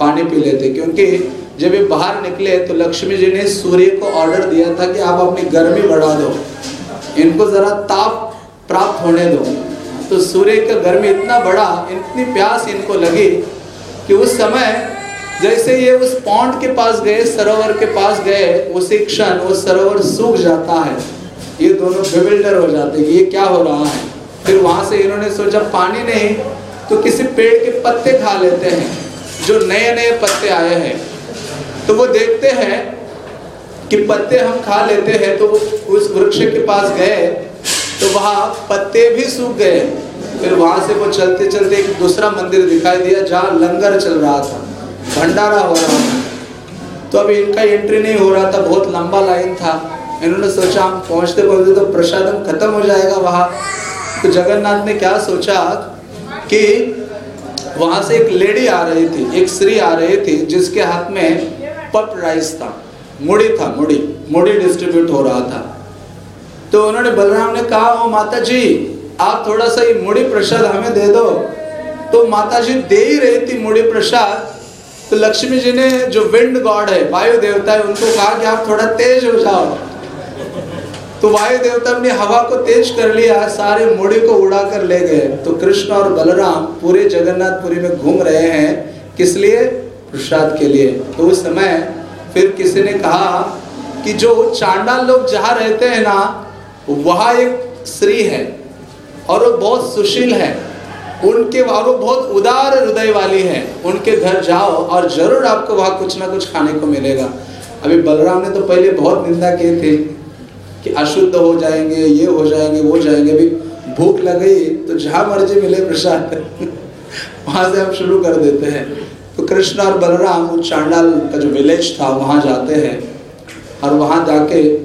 पानी पी लेते क्योंकि जब ये बाहर निकले तो लक्ष्मी जी ने सूर्य को ऑर्डर दिया था कि आप अपनी गर्मी बढ़ा दो। इनको जरा ताप प्राप्त होने दो। तो सूर्य का गर्मी इतना बड़ा, इतनी प्यास इनको लगी कि उस समय जैसे ये उस पौंड के पास गए, सरोवर के पास गए, उसी क्षण वो सरोवर सूख जाता है। ये दोनों बिविल्डर हो जाते हैं ये क्या हो रहा है। फिर वहाँ से इन्होंने सोचा, पानी नहीं तो किसी पेड़ के पत्ते खा लेते हैं, जो नए नए पत्ते आए हैं। तो वो देखते हैं कि पत्ते हम खा लेते हैं तो उस वृक्ष के पास गए तो वहाँ पत्ते भी सूख गए। फिर वहाँ से वो चलते चलते एक दूसरा मंदिर दिखाई दिया, जहाँ लंगर चल रहा था, भंडारा हो रहा था। तो अभी इनका एंट्री नहीं हो रहा था, बहुत लंबा लाइन था। इन्होंने सोचा, हम पहुँचते पहुँचते तो प्रसादम खत्म हो जाएगा वहाँ। तो जगन्नाथ ने क्या सोचा कि वहाँ से एक लेडी आ रही थी, एक स्त्री आ रही थी, जिसके हाथ में पप राइस था, मुड़ी था, मुड़ी मुड़ी डिस्ट्रीब्यूट हो रहा था। तो उन्होंने बलराम ने कहा, ओ माता जी आप थोड़ा सा ये मुड़ी प्रसाद हमें दे दो। तो माता जी दे ही रही थी मुड़ी प्रसाद। तो लक्ष्मी जी ने जो विंड गॉड है, वायु देवता है, उनको कहा कि आप थोड़ा तेज हो जाओ। तो वायु देवता ने हवा को तेज कर लिया, सारे मुड़ी को उड़ा कर ले गए। तो कृष्ण और बलराम पूरे जगन्नाथपुरी में घूम रहे हैं, किस लिए? प्रसाद के लिए। तो उस समय फिर किसी ने कहा कि जो चांडाल लोग जहाँ रहते हैं ना, वहाँ एक स्त्री है और वो बहुत सुशील है। उनके और वो बहुत उदार हृदय वाली है। उनके घर जाओ और ज़रूर आपको वहाँ कुछ ना कुछ खाने को मिलेगा। अभी बलराम ने तो पहले बहुत निंदा की थी। कि अशुद्ध हो जाएँगे, ये हो जाएँगे, वो जाएँगे। अभी भूख लगी तो जहाँ मर्ज़ी मिले प्रसाद। वहाँ से हम शुरू कर देते हैं। तो कृष्ण और बलराम उस चांडाल का जो विलेज था, वहाँ जाते हैं। और वहाँ जाके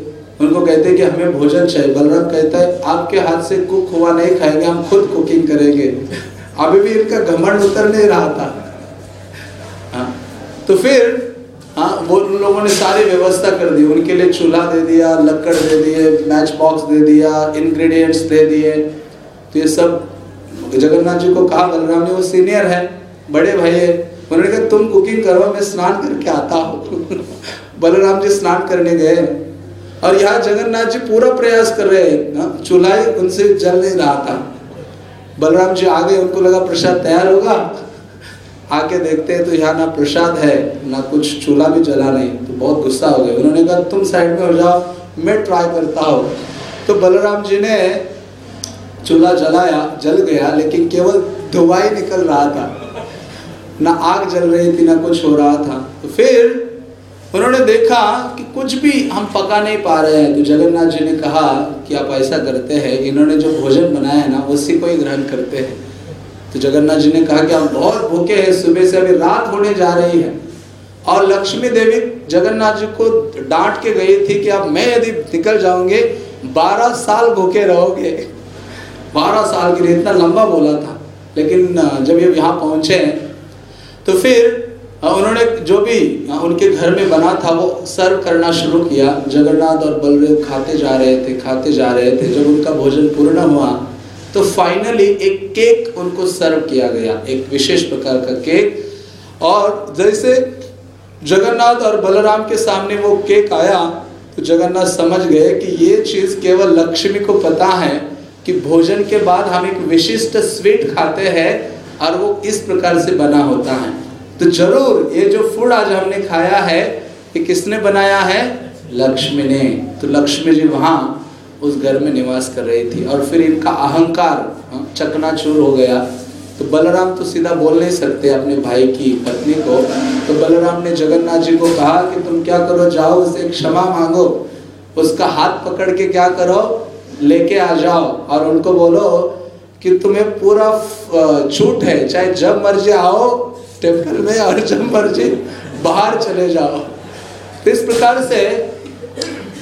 उनको कहते हैं कि हमें भोजन चाहिए। बलराम कहता है, आपके हाथ से कुक हुआ नहीं खाएँगे, हम खुद कुकिंग करेंगे। अभी भी इनका घमंड उतर नहीं रहा था। हाँ। तो फिर हाँ वो उन लोगों ने सारी व्यवस्था कर दी। उनके लिए चूल्हा दे दिया लकड़ दे दिए मैच बॉक्स दे दिया इंग्रेडिएंट्स दे दिए। तो ये सब जगन्नाथ जी को कहा बलराम जी वो सीनियर है बड़े भाई है। उन्होंने कहा तुम कुकिंग करो मैं स्नान करके आता हूँ। बलराम जी स्नान करने गए। और यहाँ जगन्नाथ जी पूरा प्रयास कर रहे हैं। हाँ, चूल्हा उनसे जल नहीं रहा था। बलराम जी आ गए उनको लगा प्रसाद तैयार होगा। आके देखते हैं तो यहाँ ना प्रसाद है, ना कुछ चूल्हा भी जला नहीं तो बहुत गुस्सा हो गए। उन्होंने कहा, तुम साइड में हो जाओ, मैं ट्राई करता हूँ। तो बलराम जी ने चूल्हा जलाया, जल गया, लेकिन केवल धुआई निकल रहा था। ना आग जल रही थी, ना कुछ हो रहा था। तो फिर उन्होंने देखा कि कुछ भी हम पका नहीं पा रहे हैं। तो जगन्नाथ जी ने कहा कि आप ऐसा करते हैं, इन्होंने जो भोजन बनाया है ना, उसी को ही ग्रहण करते हैं। तो जगन्नाथ जी ने कहा कि हम बहुत भूखे हैं, सुबह से अभी रात होने जा रही है। और लक्ष्मी देवी जगन्नाथ जी को डांट के गई थी कि अब मैं यदि निकल जाऊँगे, बारह साल भूखे रहोगे। बारह साल के लिए इतना लंबा बोला था, लेकिन जब ये यहाँ पहुँचे तो फिर उन्होंने जो भी उनके घर में बना था, वो सर्व करना शुरू किया। जगन्नाथ और बलदेव खाते जा रहे थे, खाते जा रहे थे। जब उनका भोजन पूर्ण हुआ तो फाइनली एक केक उनको सर्व किया गया, एक विशेष प्रकार का केक और जैसे जगन्नाथ और बलराम के सामने वो केक आया तो जगन्नाथ समझ गए कि ये चीज़ केवल लक्ष्मी को पता है कि भोजन के बाद हम एक विशिष्ट स्वीट खाते हैं और वो इस प्रकार से बना होता है। तो ज़रूर, ये जो फ़ूड आज हमने खाया है, ये किसने बनाया है? लक्ष्मी ने। तो लक्ष्मी जी वहाँ उस घर में निवास कर रही थी और फिर इनका अहंकार हाँ, चकनाचूर हो गया। तो बलराम तो सीधा बोल नहीं सकते अपने भाई की पत्नी को। तो बलराम ने जगन्नाथ जी को कहा कि तुम क्या करो जाओ उसे क्षमा मांगो। उसका हाथ पकड़ के क्या करो लेके आ जाओ और उनको बोलो कि तुम्हें पूरा छूट है। चाहे जब मर्ज़ी आओ टेंपल में और जब मर्ज़ी बाहर चले जाओ। तो इस प्रकार से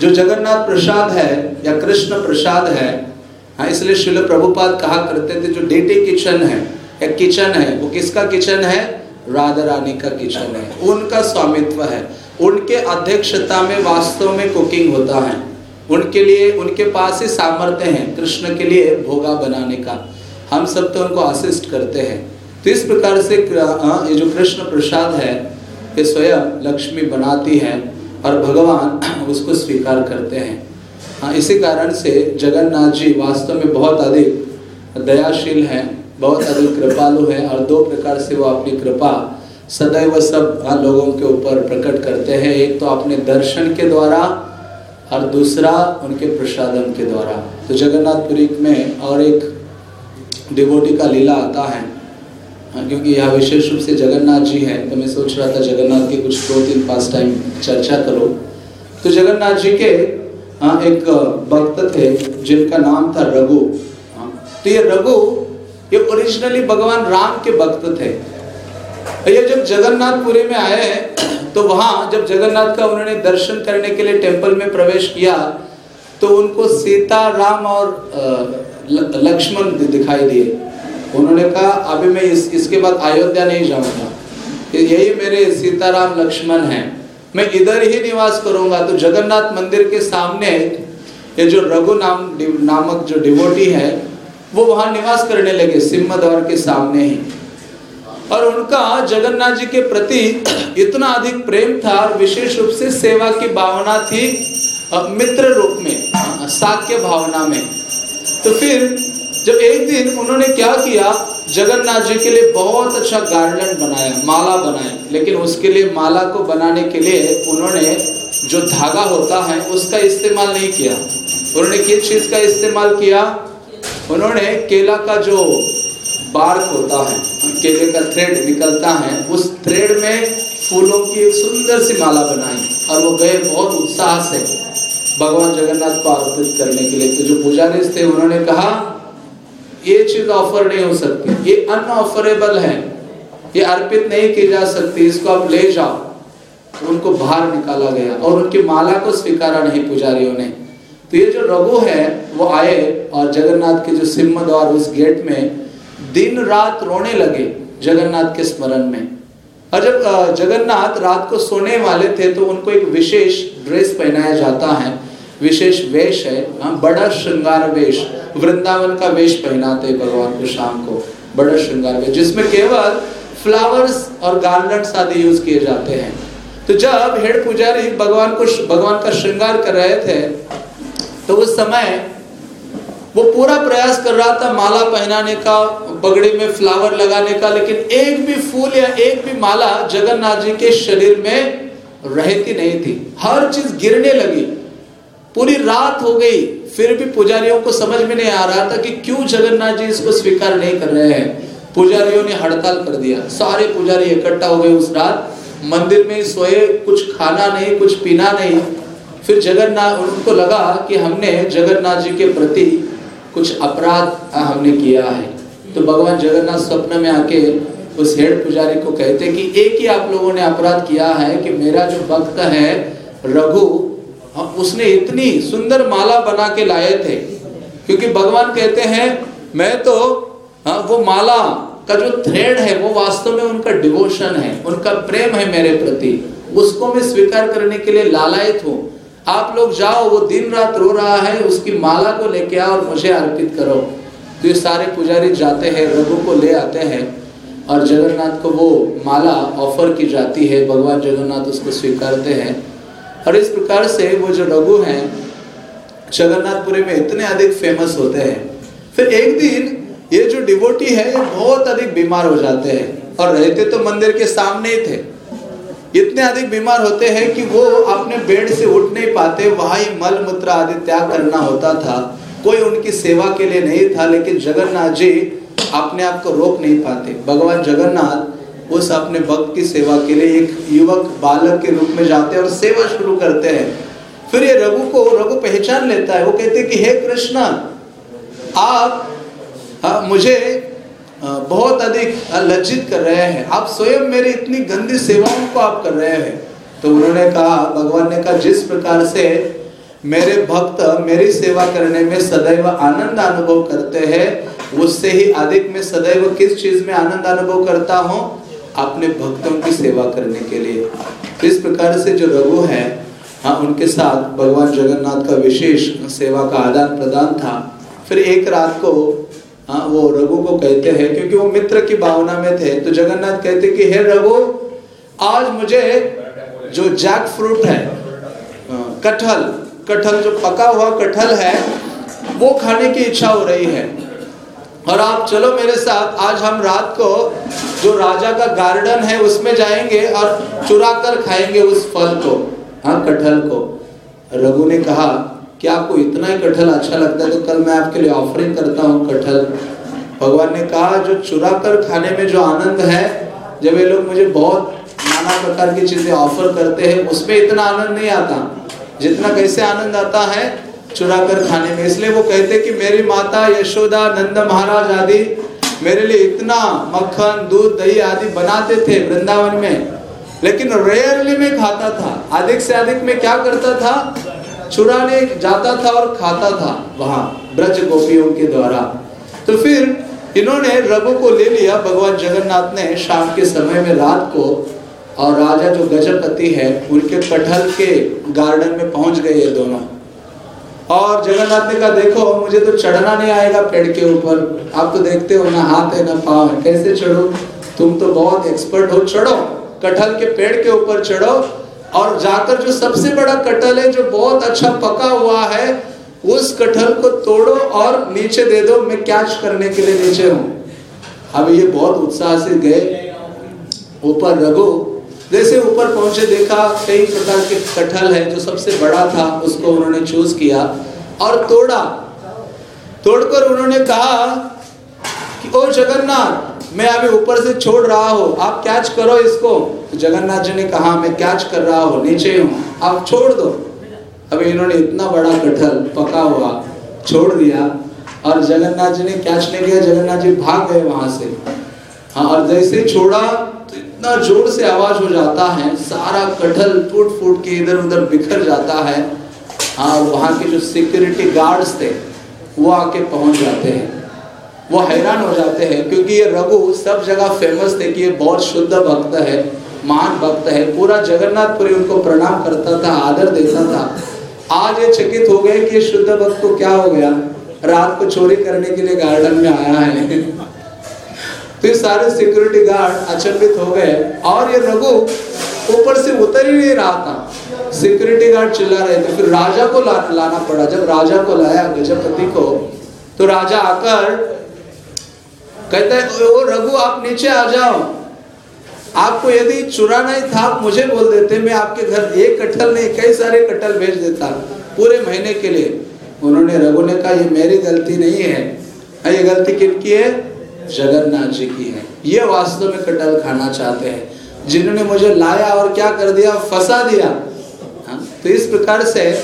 जो जगन्नाथ प्रसाद है या कृष्ण प्रसाद है हाँ इसलिए शिल प्रभुपाद कहा करते थे, जो डेटे किचन है, या किचन है, वो किसका किचन है? राधा रानी का किचन है, उनका स्वामित्व है। उनके अध्यक्षता में वास्तव में कुकिंग होता है। उनके लिए, उनके पास ही सामर्थ्य है, कृष्ण के लिए भोगा बनाने का। हम सब तो उनको असिस्ट करते हैं। तो इस प्रकार से ये जो कृष्ण प्रसाद है, ये स्वयं लक्ष्मी बनाती है। और भगवान उसको स्वीकार करते हैं। हाँ इसी कारण से जगन्नाथ जी वास्तव में बहुत अधिक दयाशील हैं बहुत अधिक कृपालु हैं और दो प्रकार से वो अपनी कृपा सदैव सब लोगों के ऊपर प्रकट करते हैं। एक तो अपने दर्शन के द्वारा और दूसरा उनके प्रसादन के द्वारा। तो जगन्नाथपुरी में और एक डिवोटी का लीला आता है हाँ, क्योंकि यह विशेष रूप से जगन्नाथ जी हैं तो मैं सोच रहा था जगन्नाथ के कुछ दो तीन पास टाइम चर्चा करो। तो जगन्नाथ जी के हाँ एक भक्त थे जिनका नाम था रघु। हाँ, तो ये रघु ये ओरिजिनली भगवान राम के भक्त थे। ये जब जगन्नाथपुरी में आए तो वहाँ जब जगन्नाथ का उन्होंने दर्शन करने के लिए टेंपल में प्रवेश किया तो उनको सीता राम और लक्ष्मण दिखाई दिए। उन्होंने कहा, अभी मैं इस, इसके बाद अयोध्या नहीं जाऊँगा। यही मेरे सीताराम लक्ष्मण हैं। मैं इधर ही निवास करूँगा। तो जगन्नाथ मंदिर के सामने ये जो रघु नाम, नामक जो डिवोटी है, वो वहाँ निवास करने लगे सिम्ह द्वार के सामने ही। और उनका जगन्नाथ जी के प्रति इतना अधिक प्रेम था और विशेष रूप से सेवा की भावना थी मित्र रूप में साक्य भावना में। तो फिर जब एक दिन उन्होंने क्या किया, जगन्नाथ जी के लिए बहुत अच्छा गार्डन बनाया, माला बनाए लेकिन उसके लिए, माला को बनाने के लिए उन्होंने जो धागा होता है, उसका इस्तेमाल नहीं किया। उन्होंने किस चीज़ का इस्तेमाल किया? उन्होंने केला का जो बार्क होता है, केले का थ्रेड निकलता है, उस थ्रेड में फूलों की एक सुंदर सी माला बनाई और वो गए बहुत उत्साह से। भगवान जगन्नाथ को अर्पित करने के लिए तो जो पुजारी थे, उन्होंने कहा ये चीज़ ऑफ़र नहीं हो सकती। ये अनऑफरेबल है। ये अर्पित नहीं की जा सकती। इसको आप ले जाओ। उनको बाहर निकाला गया। और उनकी माला को स्वीकारा नहीं पुजारियों ने। तो ये जो रघु है, वो आए और जगन्नाथ के जो सिंह द्वार उस गेट में दिन रात रोने लगे जगन्नाथ के स्मरण में। और जब जगन्नाथ रात को सोने वाले थे तो उनको एक विशेष ड्रेस पहनाया जाता है। विशेष वेश है। हाँ बड़ा श्रृंगार वेश। वृंदावन का वेश पहनाते भगवान को शाम को। बड़ा श्रृंगार वेश, जिसमें केवल फ्लावर्स और गार्लैंड्स आदि यूज़ किए जाते हैं। तो जब हेड पुजारी भगवान को भगवान का श्रृंगार कर रहे थे तो उस समय वो पूरा प्रयास कर रहा था माला पहनाने का, पगड़ी में फ्लावर लगाने का, लेकिन एक भी फूल या एक भी माला जगन्नाथ जी के शरीर में रहती नहीं थी। हर चीज़ गिरने लगी। पूरी रात हो गई, फिर भी पुजारियों को समझ में नहीं आ रहा था कि क्यों जगन्नाथ जी इसको स्वीकार नहीं कर रहे हैं। पुजारियों ने हड़ताल कर दिया। सारे पुजारी इकट्ठा हो गए उस रात। मंदिर में सोए, कुछ खाना नहीं, कुछ पीना नहीं। फिर जगन्नाथ, उनको लगा कि हमने जगन्नाथ जी के प्रति कुछ अपराध हमने किया है। तो भगवान जगन्नाथ स्वप्न में आके उस हेड पुजारी को कहते कि एक ही आप लोगों ने अपराध किया है कि मेरा जो भक्त है, रघु हाँ, उसने इतनी सुंदर माला बना के लाए थे। क्योंकि भगवान कहते हैं मैं तो हाँ, वो माला का जो थ्रेड है वो वास्तव में उनका डिवोशन है उनका प्रेम है मेरे प्रति। उसको मैं स्वीकार करने के लिए लालायत हूँ। आप लोग जाओ वो दिन रात रो रहा है उसकी माला को लेके आओ और मुझे अर्पित करो। तो ये सारे पुजारी जाते हैं रघु को ले आते हैं और जगन्नाथ को वो माला ऑफ़र की जाती है। भगवान जगन्नाथ उसको स्वीकारते हैं। और इस प्रकार से वो जो लघु हैं, जगन्नाथपुरी में इतने अधिक फ़ेमस होते हैं। फिर एक दिन ये जो डिवोटी है, ये बहुत अधिक बीमार हो जाते हैं। और रहते तो मंदिर के सामने ही थे। इतने अधिक बीमार होते हैं कि वो अपने बेड से उठ नहीं पाते, वहाँ ही मल मूत्र आदि त्याग करना होता था। कोई उनकी सेवा के लिए नहीं था, लेकिन जगन्नाथ जी अपने आप को रोक नहीं पाते। भगवान जगन्नाथ उस अपने भक्त की सेवा के लिए एक युवक बालक के रूप में जाते हैं और सेवा शुरू करते हैं। फिर ये रघु को रघु पहचान लेता है। वो कहते हैं कि हे कृष्ण आप हाँ, मुझे बहुत अधिक लज्जित कर रहे हैं। आप स्वयं मेरी इतनी गंदी सेवाओं को आप कर रहे हैं। तो उन्होंने कहा भगवान ने कहा जिस प्रकार से मेरे भक्त मेरी सेवा करने में सदैव आनंद अनुभव करते हैं उससे ही अधिक मैं सदैव किस चीज़ में आनंद अनुभव करता हूँ? अपने भक्तों की सेवा करने के लिए। इस प्रकार से जो रघु है हाँ उनके साथ भगवान जगन्नाथ का विशेष सेवा का आदान प्रदान था। फिर एक रात को हाँ वो रघु को कहते हैं क्योंकि वो मित्र की भावना में थे तो जगन्नाथ कहते कि हे रघु आज मुझे जो जैक फ्रूट है हाँ, कटहल कटहल जो पका हुआ कटहल है वो खाने की इच्छा हो रही है। और आप चलो मेरे साथ, आज हम रात को जो राजा का गार्डन है उसमें जाएँगे और चुरा कर खाएँगे उस फल को हाँ कटहल को। रघु ने कहा कि आपको इतना ही कटहल अच्छा लगता है? तो कल मैं आपके लिए ऑफरिंग करता हूँ कटहल। भगवान ने कहा, जो चुरा कर खाने में जो आनंद है, जब ये लोग मुझे बहुत नाना प्रकार की चीज़ें ऑफ़र करते हैं, उसमें इतना आनंद नहीं आता। जितना कैसे आनंद आता है चुरा कर खाने में। इसलिए वो कहते कि मेरी माता यशोदा, नंद महाराज आदि मेरे लिए इतना मक्खन, दूध, दही आदि बनाते थे वृंदावन में, लेकिन रेयरली में खाता था। अधिक से अधिक में क्या करता था? चुराने जाता था और खाता था वहाँ, ब्रज गोपियों के द्वारा। तो फिर इन्होंने रघु को ले लिया। भगवान जगन्नाथ ने शाम के समय में रात को, और राजा जो गजपति है, उनके कटहल के गार्डन में पहुँच गए ये दोनों। और जगन्नाथ ने कहा, देखो, मुझे तो चढ़ना नहीं आएगा पेड़ के ऊपर। आप तो देखते हो, ना हाथ है, ना पाँव है। कैसे चढ़ो? तुम तो बहुत एक्सपर्ट हो। चढ़ो। कटहल के पेड़ के ऊपर चढ़ो। और जाकर जो सबसे बड़ा कटहल है, जो बहुत अच्छा पका हुआ है, उस कटहल को तोड़ो और नीचे दे दो। मैं कैच करने के लिए नीचे हूँ। अब ये बहुत उत्साह से गए। ऊपर रघु जैसे ऊपर पहुँचे देखा कई प्रकार के कटहल है जो सबसे बड़ा था, उसको उन्होंने चूज़ किया और तोड़ा। तोड़कर उन्होंने कहा कि, ओ जगन्नाथ, मैं अभी ऊपर से छोड़ रहा हूँ, आप कैच करो इसको। तो जगन्नाथ जी ने कहा, मैं कैच कर रहा हूँ, नीचे हूँ आप छोड़ दो। अभी इन्होंने इतना बड़ा कटहल पका हुआ, छोड़ दिया और जगन्नाथ जी ने कैच नहीं किया, जगन्नाथ जी भाग गए वहाँ से। हाँ और जैसे छोड़ा इतना ज़ोर से आवाज़ हो जाता है, सारा कटहल फूट फूट के इधर उधर बिखर जाता है। हाँ वहाँ के जो सिक्योरिटी गार्ड्स थे, वो आके पहुँच जाते हैं। वो हैरान हो जाते हैं, क्योंकि ये रघु सब जगह फ़ेमस थे कि ये बहुत शुद्ध भक्त है, महान भक्त है। पूरा जगन्नाथपुरी उनको प्रणाम करता था, आदर देता था। आज ये चकित हो गए कि ये शुद्ध भक्त को क्या हो गया? रात को चोरी करने के लिए गार्डन में आया है। ये सारे सिक्योरिटी गार्ड अचंभित हो गए और ये रघु ऊपर से उतर ही नहीं रहा था। सिक्योरिटी गार्ड चिल्ला रहे थे। फिर राजा को ला, लाना पड़ा। जब राजा को लाया गजपति को तो राजा आकर कहता है ओ रघु आप नीचे आ जाओ। आपको यदि चुराना ही था आप मुझे बोल देते। मैं आपके घर एक कटल नहीं कई सारे कटल भेज देता पूरे महीने के लिए। उन्होंने रघु ने कहा ये मेरी गलती नहीं है ये गलती किनकी है? जगन्नाथ जी की है। ये वास्तव में कटहल खाना चाहते हैं। जिन्होंने मुझे लाया और क्या कर दिया? फंसा दिया। हा? तो इस प्रकार से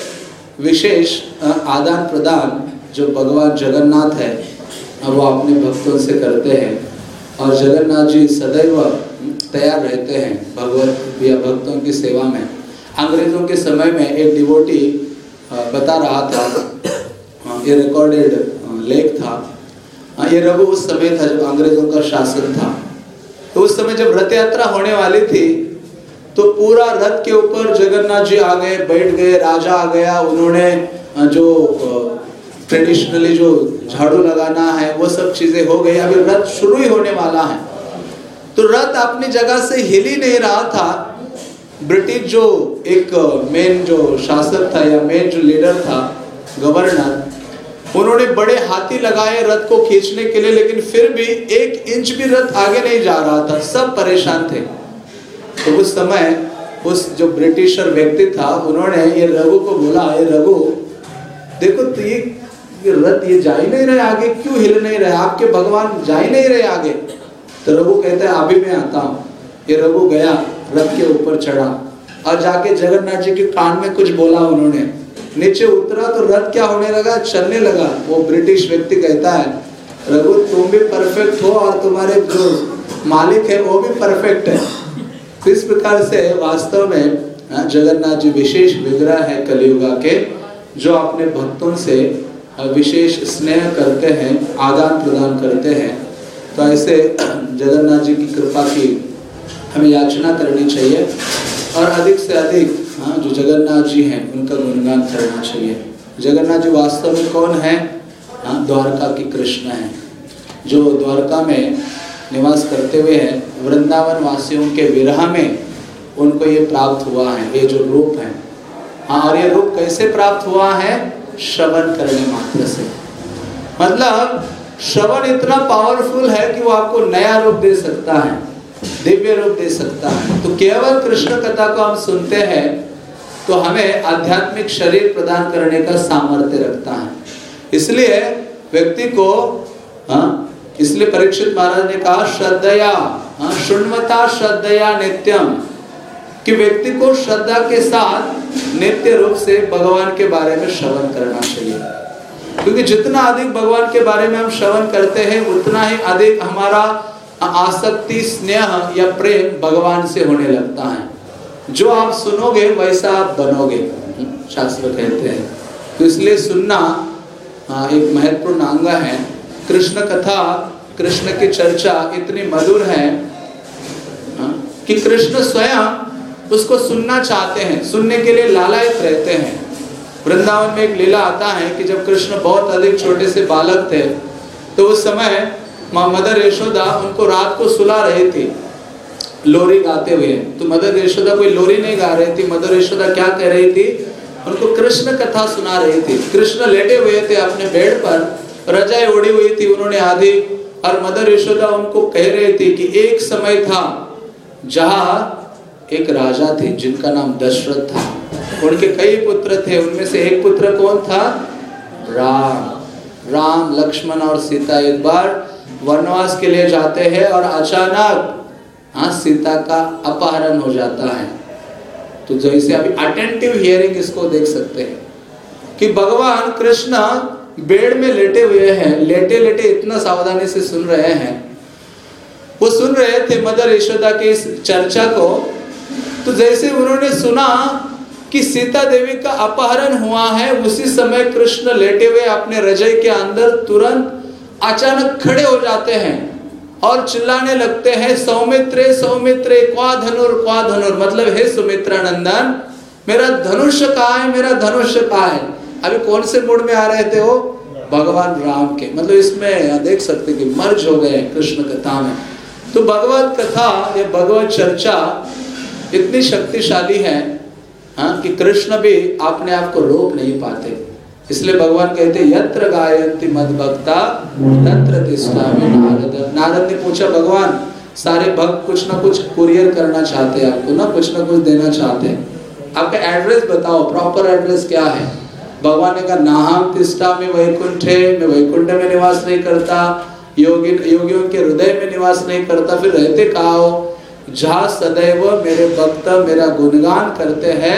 विशेष आदान प्रदान जो भगवान जगन्नाथ है वो अपने भक्तों से करते हैं। और जगन्नाथ जी सदैव तैयार रहते हैं भगवत, या भक्तों की सेवा में। अंग्रेज़ों के समय में एक डिवोटी बता रहा था ये रिकॉर्डेड लेख था। हाँ ये रघु उस समय था जब अंग्रेज़ों का शासन था। तो उस समय जब रथ यात्रा होने वाली थी तो पूरा रथ के ऊपर जगन्नाथ जी आ गए, बैठ गए, राजा आ गया, उन्होंने जो ट्रेडिशनली जो झाड़ू लगाना है, वो सब चीज़ें हो गई। अभी रथ शुरू ही होने वाला है। तो रथ अपनी जगह से हिल ही नहीं रहा था। ब्रिटिश जो एक मेन जो शासक था या मेन जो लीडर था गवर्नर उन्होंने बड़े हाथी लगाए रथ को खींचने के लिए, लेकिन फिर भी एक इंच भी रथ आगे नहीं जा रहा था। सब परेशान थे। तो उस समय उस जो ब्रिटिशर व्यक्ति था, उन्होंने ये रघु को बोला ये रघु, देखो तो ये ये रथ ये जा ही नहीं रहे आगे, क्यों हिल नहीं रहे? आपके भगवान जा ही नहीं रहे आगे। तो रघु कहते हैं, अभी मैं आता हूँ। ये रघु गया, रथ के ऊपर चढ़ा। और जाके जगन्नाथ जी के कान में कुछ बोला उन्होंने। नीचे उतरा तो रथ क्या होने लगा? चलने लगा। वो ब्रिटिश व्यक्ति कहता है रघु तुम भी परफेक्ट हो और तुम्हारे जो मालिक है वो भी परफेक्ट है. इस प्रकार से वास्तव में हाँ, जगन्नाथ जी विशेष विग्रह है कलियुगा के जो अपने भक्तों से विशेष स्नेह करते हैं आदान प्रदान करते हैं। तो ऐसे जगन्नाथ जी की कृपा की हमें याचना करनी चाहिए। और अधिक से अधिक हाँ जो जगन्नाथ जी हैं, उनका गुणगान करना चाहिए। जगन्नाथ जी वास्तव में कौन है? हाँ द्वारका की कृष्ण है। जो द्वारका में निवास करते हुए हैं वृंदावन वासियों के विरह में उनको ये प्राप्त हुआ है, ये जो रूप है। हाँ और ये रूप कैसे प्राप्त हुआ है? श्रवण करने मात्र से। मतलब श्रवण इतना पावरफुल है कि वो आपको नया रूप दे सकता है, दिव्य रूप दे सकता है। तो केवल कृष्ण कथा को हम सुनते हैं तो हमें आध्यात्मिक शरीर प्रदान करने का सामर्थ्य रखता है। इसलिए व्यक्ति को हाँ इसलिए परीक्षित महाराज ने कहा, श्रद्धया हाँ शुण्वता श्रद्धया नित्यम। कि व्यक्ति को श्रद्धा के साथ नित्य रूप से भगवान के बारे में श्रवण करना चाहिए। क्योंकि जितना अधिक भगवान के बारे में हम श्रवण करते हैं, उतना ही अधिक हमारा आसक्ति, स्नेह या प्रेम भगवान से होने लगता है। जो आप सुनोगे, वैसा आप बनोगे। शास्त्र कहते हैं। तो इसलिए सुनना एक महत्वपूर्ण अंग है। कृष्ण कथा, कृष्ण की चर्चा इतनी मधुर है कि कृष्ण स्वयं उसको सुनना चाहते हैं। सुनने के लिए लालायत रहते हैं। वृंदावन में एक लीला आता है कि जब कृष्ण बहुत अधिक छोटे से बालक थे तो उस समय मदर यशोदा उनको रात को सुला रही थी। लोरी गाते हुए तो मदर यशोदा कोई लोरी नहीं गा रही थी, मदर यशोदा क्या कह रही थी? उनको कृष्ण कथा सुना रही थी। कृष्ण लेटे हुए थे अपने बेड पर, रजाई ओढ़ी हुई थी उन्होंने आधी, और मदर यशोदा उनको कह रही थी कि एक समय था जहाँ एक राजा थे जिनका नाम दशरथ था। उनके कई पुत्र थे, उनमें से एक पुत्र कौन था? राम। राम, लक्ष्मण और सीता एक बार वनवास के लिए जाते हैं और अचानक हाँ सीता का अपहरण हो जाता है। तो जैसे अभी अटेंटिव हियरिंग इसको देख सकते हैं कि भगवान कृष्ण बेड में लेटे हुए हैं लेटे लेटे इतना सावधानी से सुन रहे हैं। वो सुन रहे थे मदर यशोदा की इस चर्चा को। तो जैसे उन्होंने सुना कि सीता देवी का अपहरण हुआ है, उसी समय कृष्ण लेटे हुए अपने रजय के अंदर तुरंत अचानक खड़े हो जाते हैं। और चिल्लाने लगते हैं, सौमित्रे सौमित्रे, क्वा धनुर क्वा धनुर। मतलब हे सुमित्रा नंदन, मेरा धनुष कहा है, मेरा धनुष कहा है? अभी कौन से मूड में आ रहे थे वो? भगवान राम के। मतलब इसमें देख सकते कि मर्ज हो गए कृष्ण कथा में। तो भगवत कथा, या भगवत चर्चा इतनी शक्तिशाली है हाँ कि कृष्ण भी अपने आप को रोक नहीं पाते। इसलिए भगवान कहते, यत्र गायंती मद भक्ता तत्र तिष्ठामि नारद। नारद ने पूछा, भगवान, सारे भक्त कुछ ना कुछ कुरियर करना चाहते हैं आपको, ना कुछ ना कुछ देना चाहते हैं। आपका एड्रेस बताओ प्रॉपर एड्रेस क्या है? भगवान ने कहा नाहम तिष्ठा में वैकुंठ है मैं वैकुंठ में निवास नहीं करता, योगी, योगियों के हृदय में निवास नहीं करता, फिर रहते कहा हो? जहाँ सदैव मेरे भक्त मेरा गुणगान करते हैं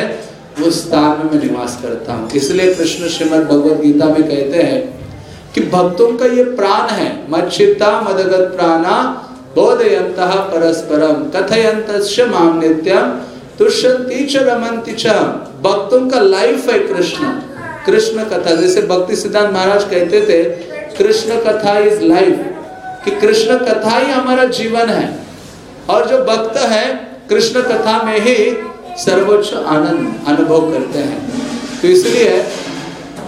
उस स्थान में मैं निवास करता हूँ। इसलिए कृष्ण श्रीमद भगवद गीता में कहते हैं कि भक्तों का ये प्राण है मच्छिता मदगत प्राणा बोधयंत परस्परम कथयंत माम नित्यम तुष्यंती च रमंती च। भक्तों का लाइफ है कृष्ण। कृष्ण कथा, जैसे भक्ति सिद्धांत महाराज कहते थे, कृष्ण कथा इज़ लाइफ कि कृष्ण कथा ही हमारा जीवन है। और जो भक्त है, कृष्ण कथा में ही सर्वोच्च आनंद अनुभव करते हैं। तो इसलिए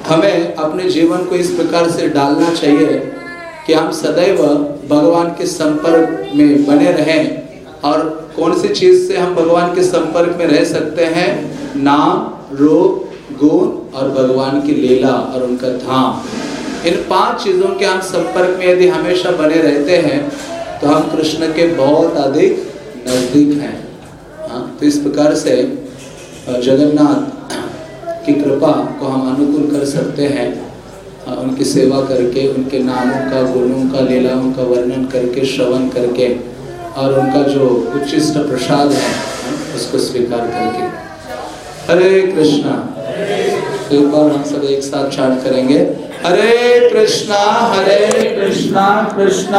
हमें अपने जीवन को इस प्रकार से डालना चाहिए कि हम सदैव भगवान के संपर्क में बने रहें और कौन सी चीज़ से हम भगवान के संपर्क में रह सकते हैं? नाम, रूप, गुण और भगवान की लीला और उनका धाम। इन पाँच चीज़ों के हम संपर्क में यदि हमेशा बने रहते हैं तो हम कृष्ण के बहुत अधिक नज़दीक हैं। हाँ तो इस प्रकार से जगन्नाथ की कृपा को हम अनुकूल कर सकते हैं उनकी सेवा करके, उनके नामों का, गुणों का, लीलाओं का वर्णन करके, श्रवण करके, और उनका जो उच्चिष्ट प्रसाद है, उसको स्वीकार करके। हरे कृष्णा। एक बार हम सब एक साथ चाट करेंगे। हरे कृष्णा हरे कृष्णा कृष्णा।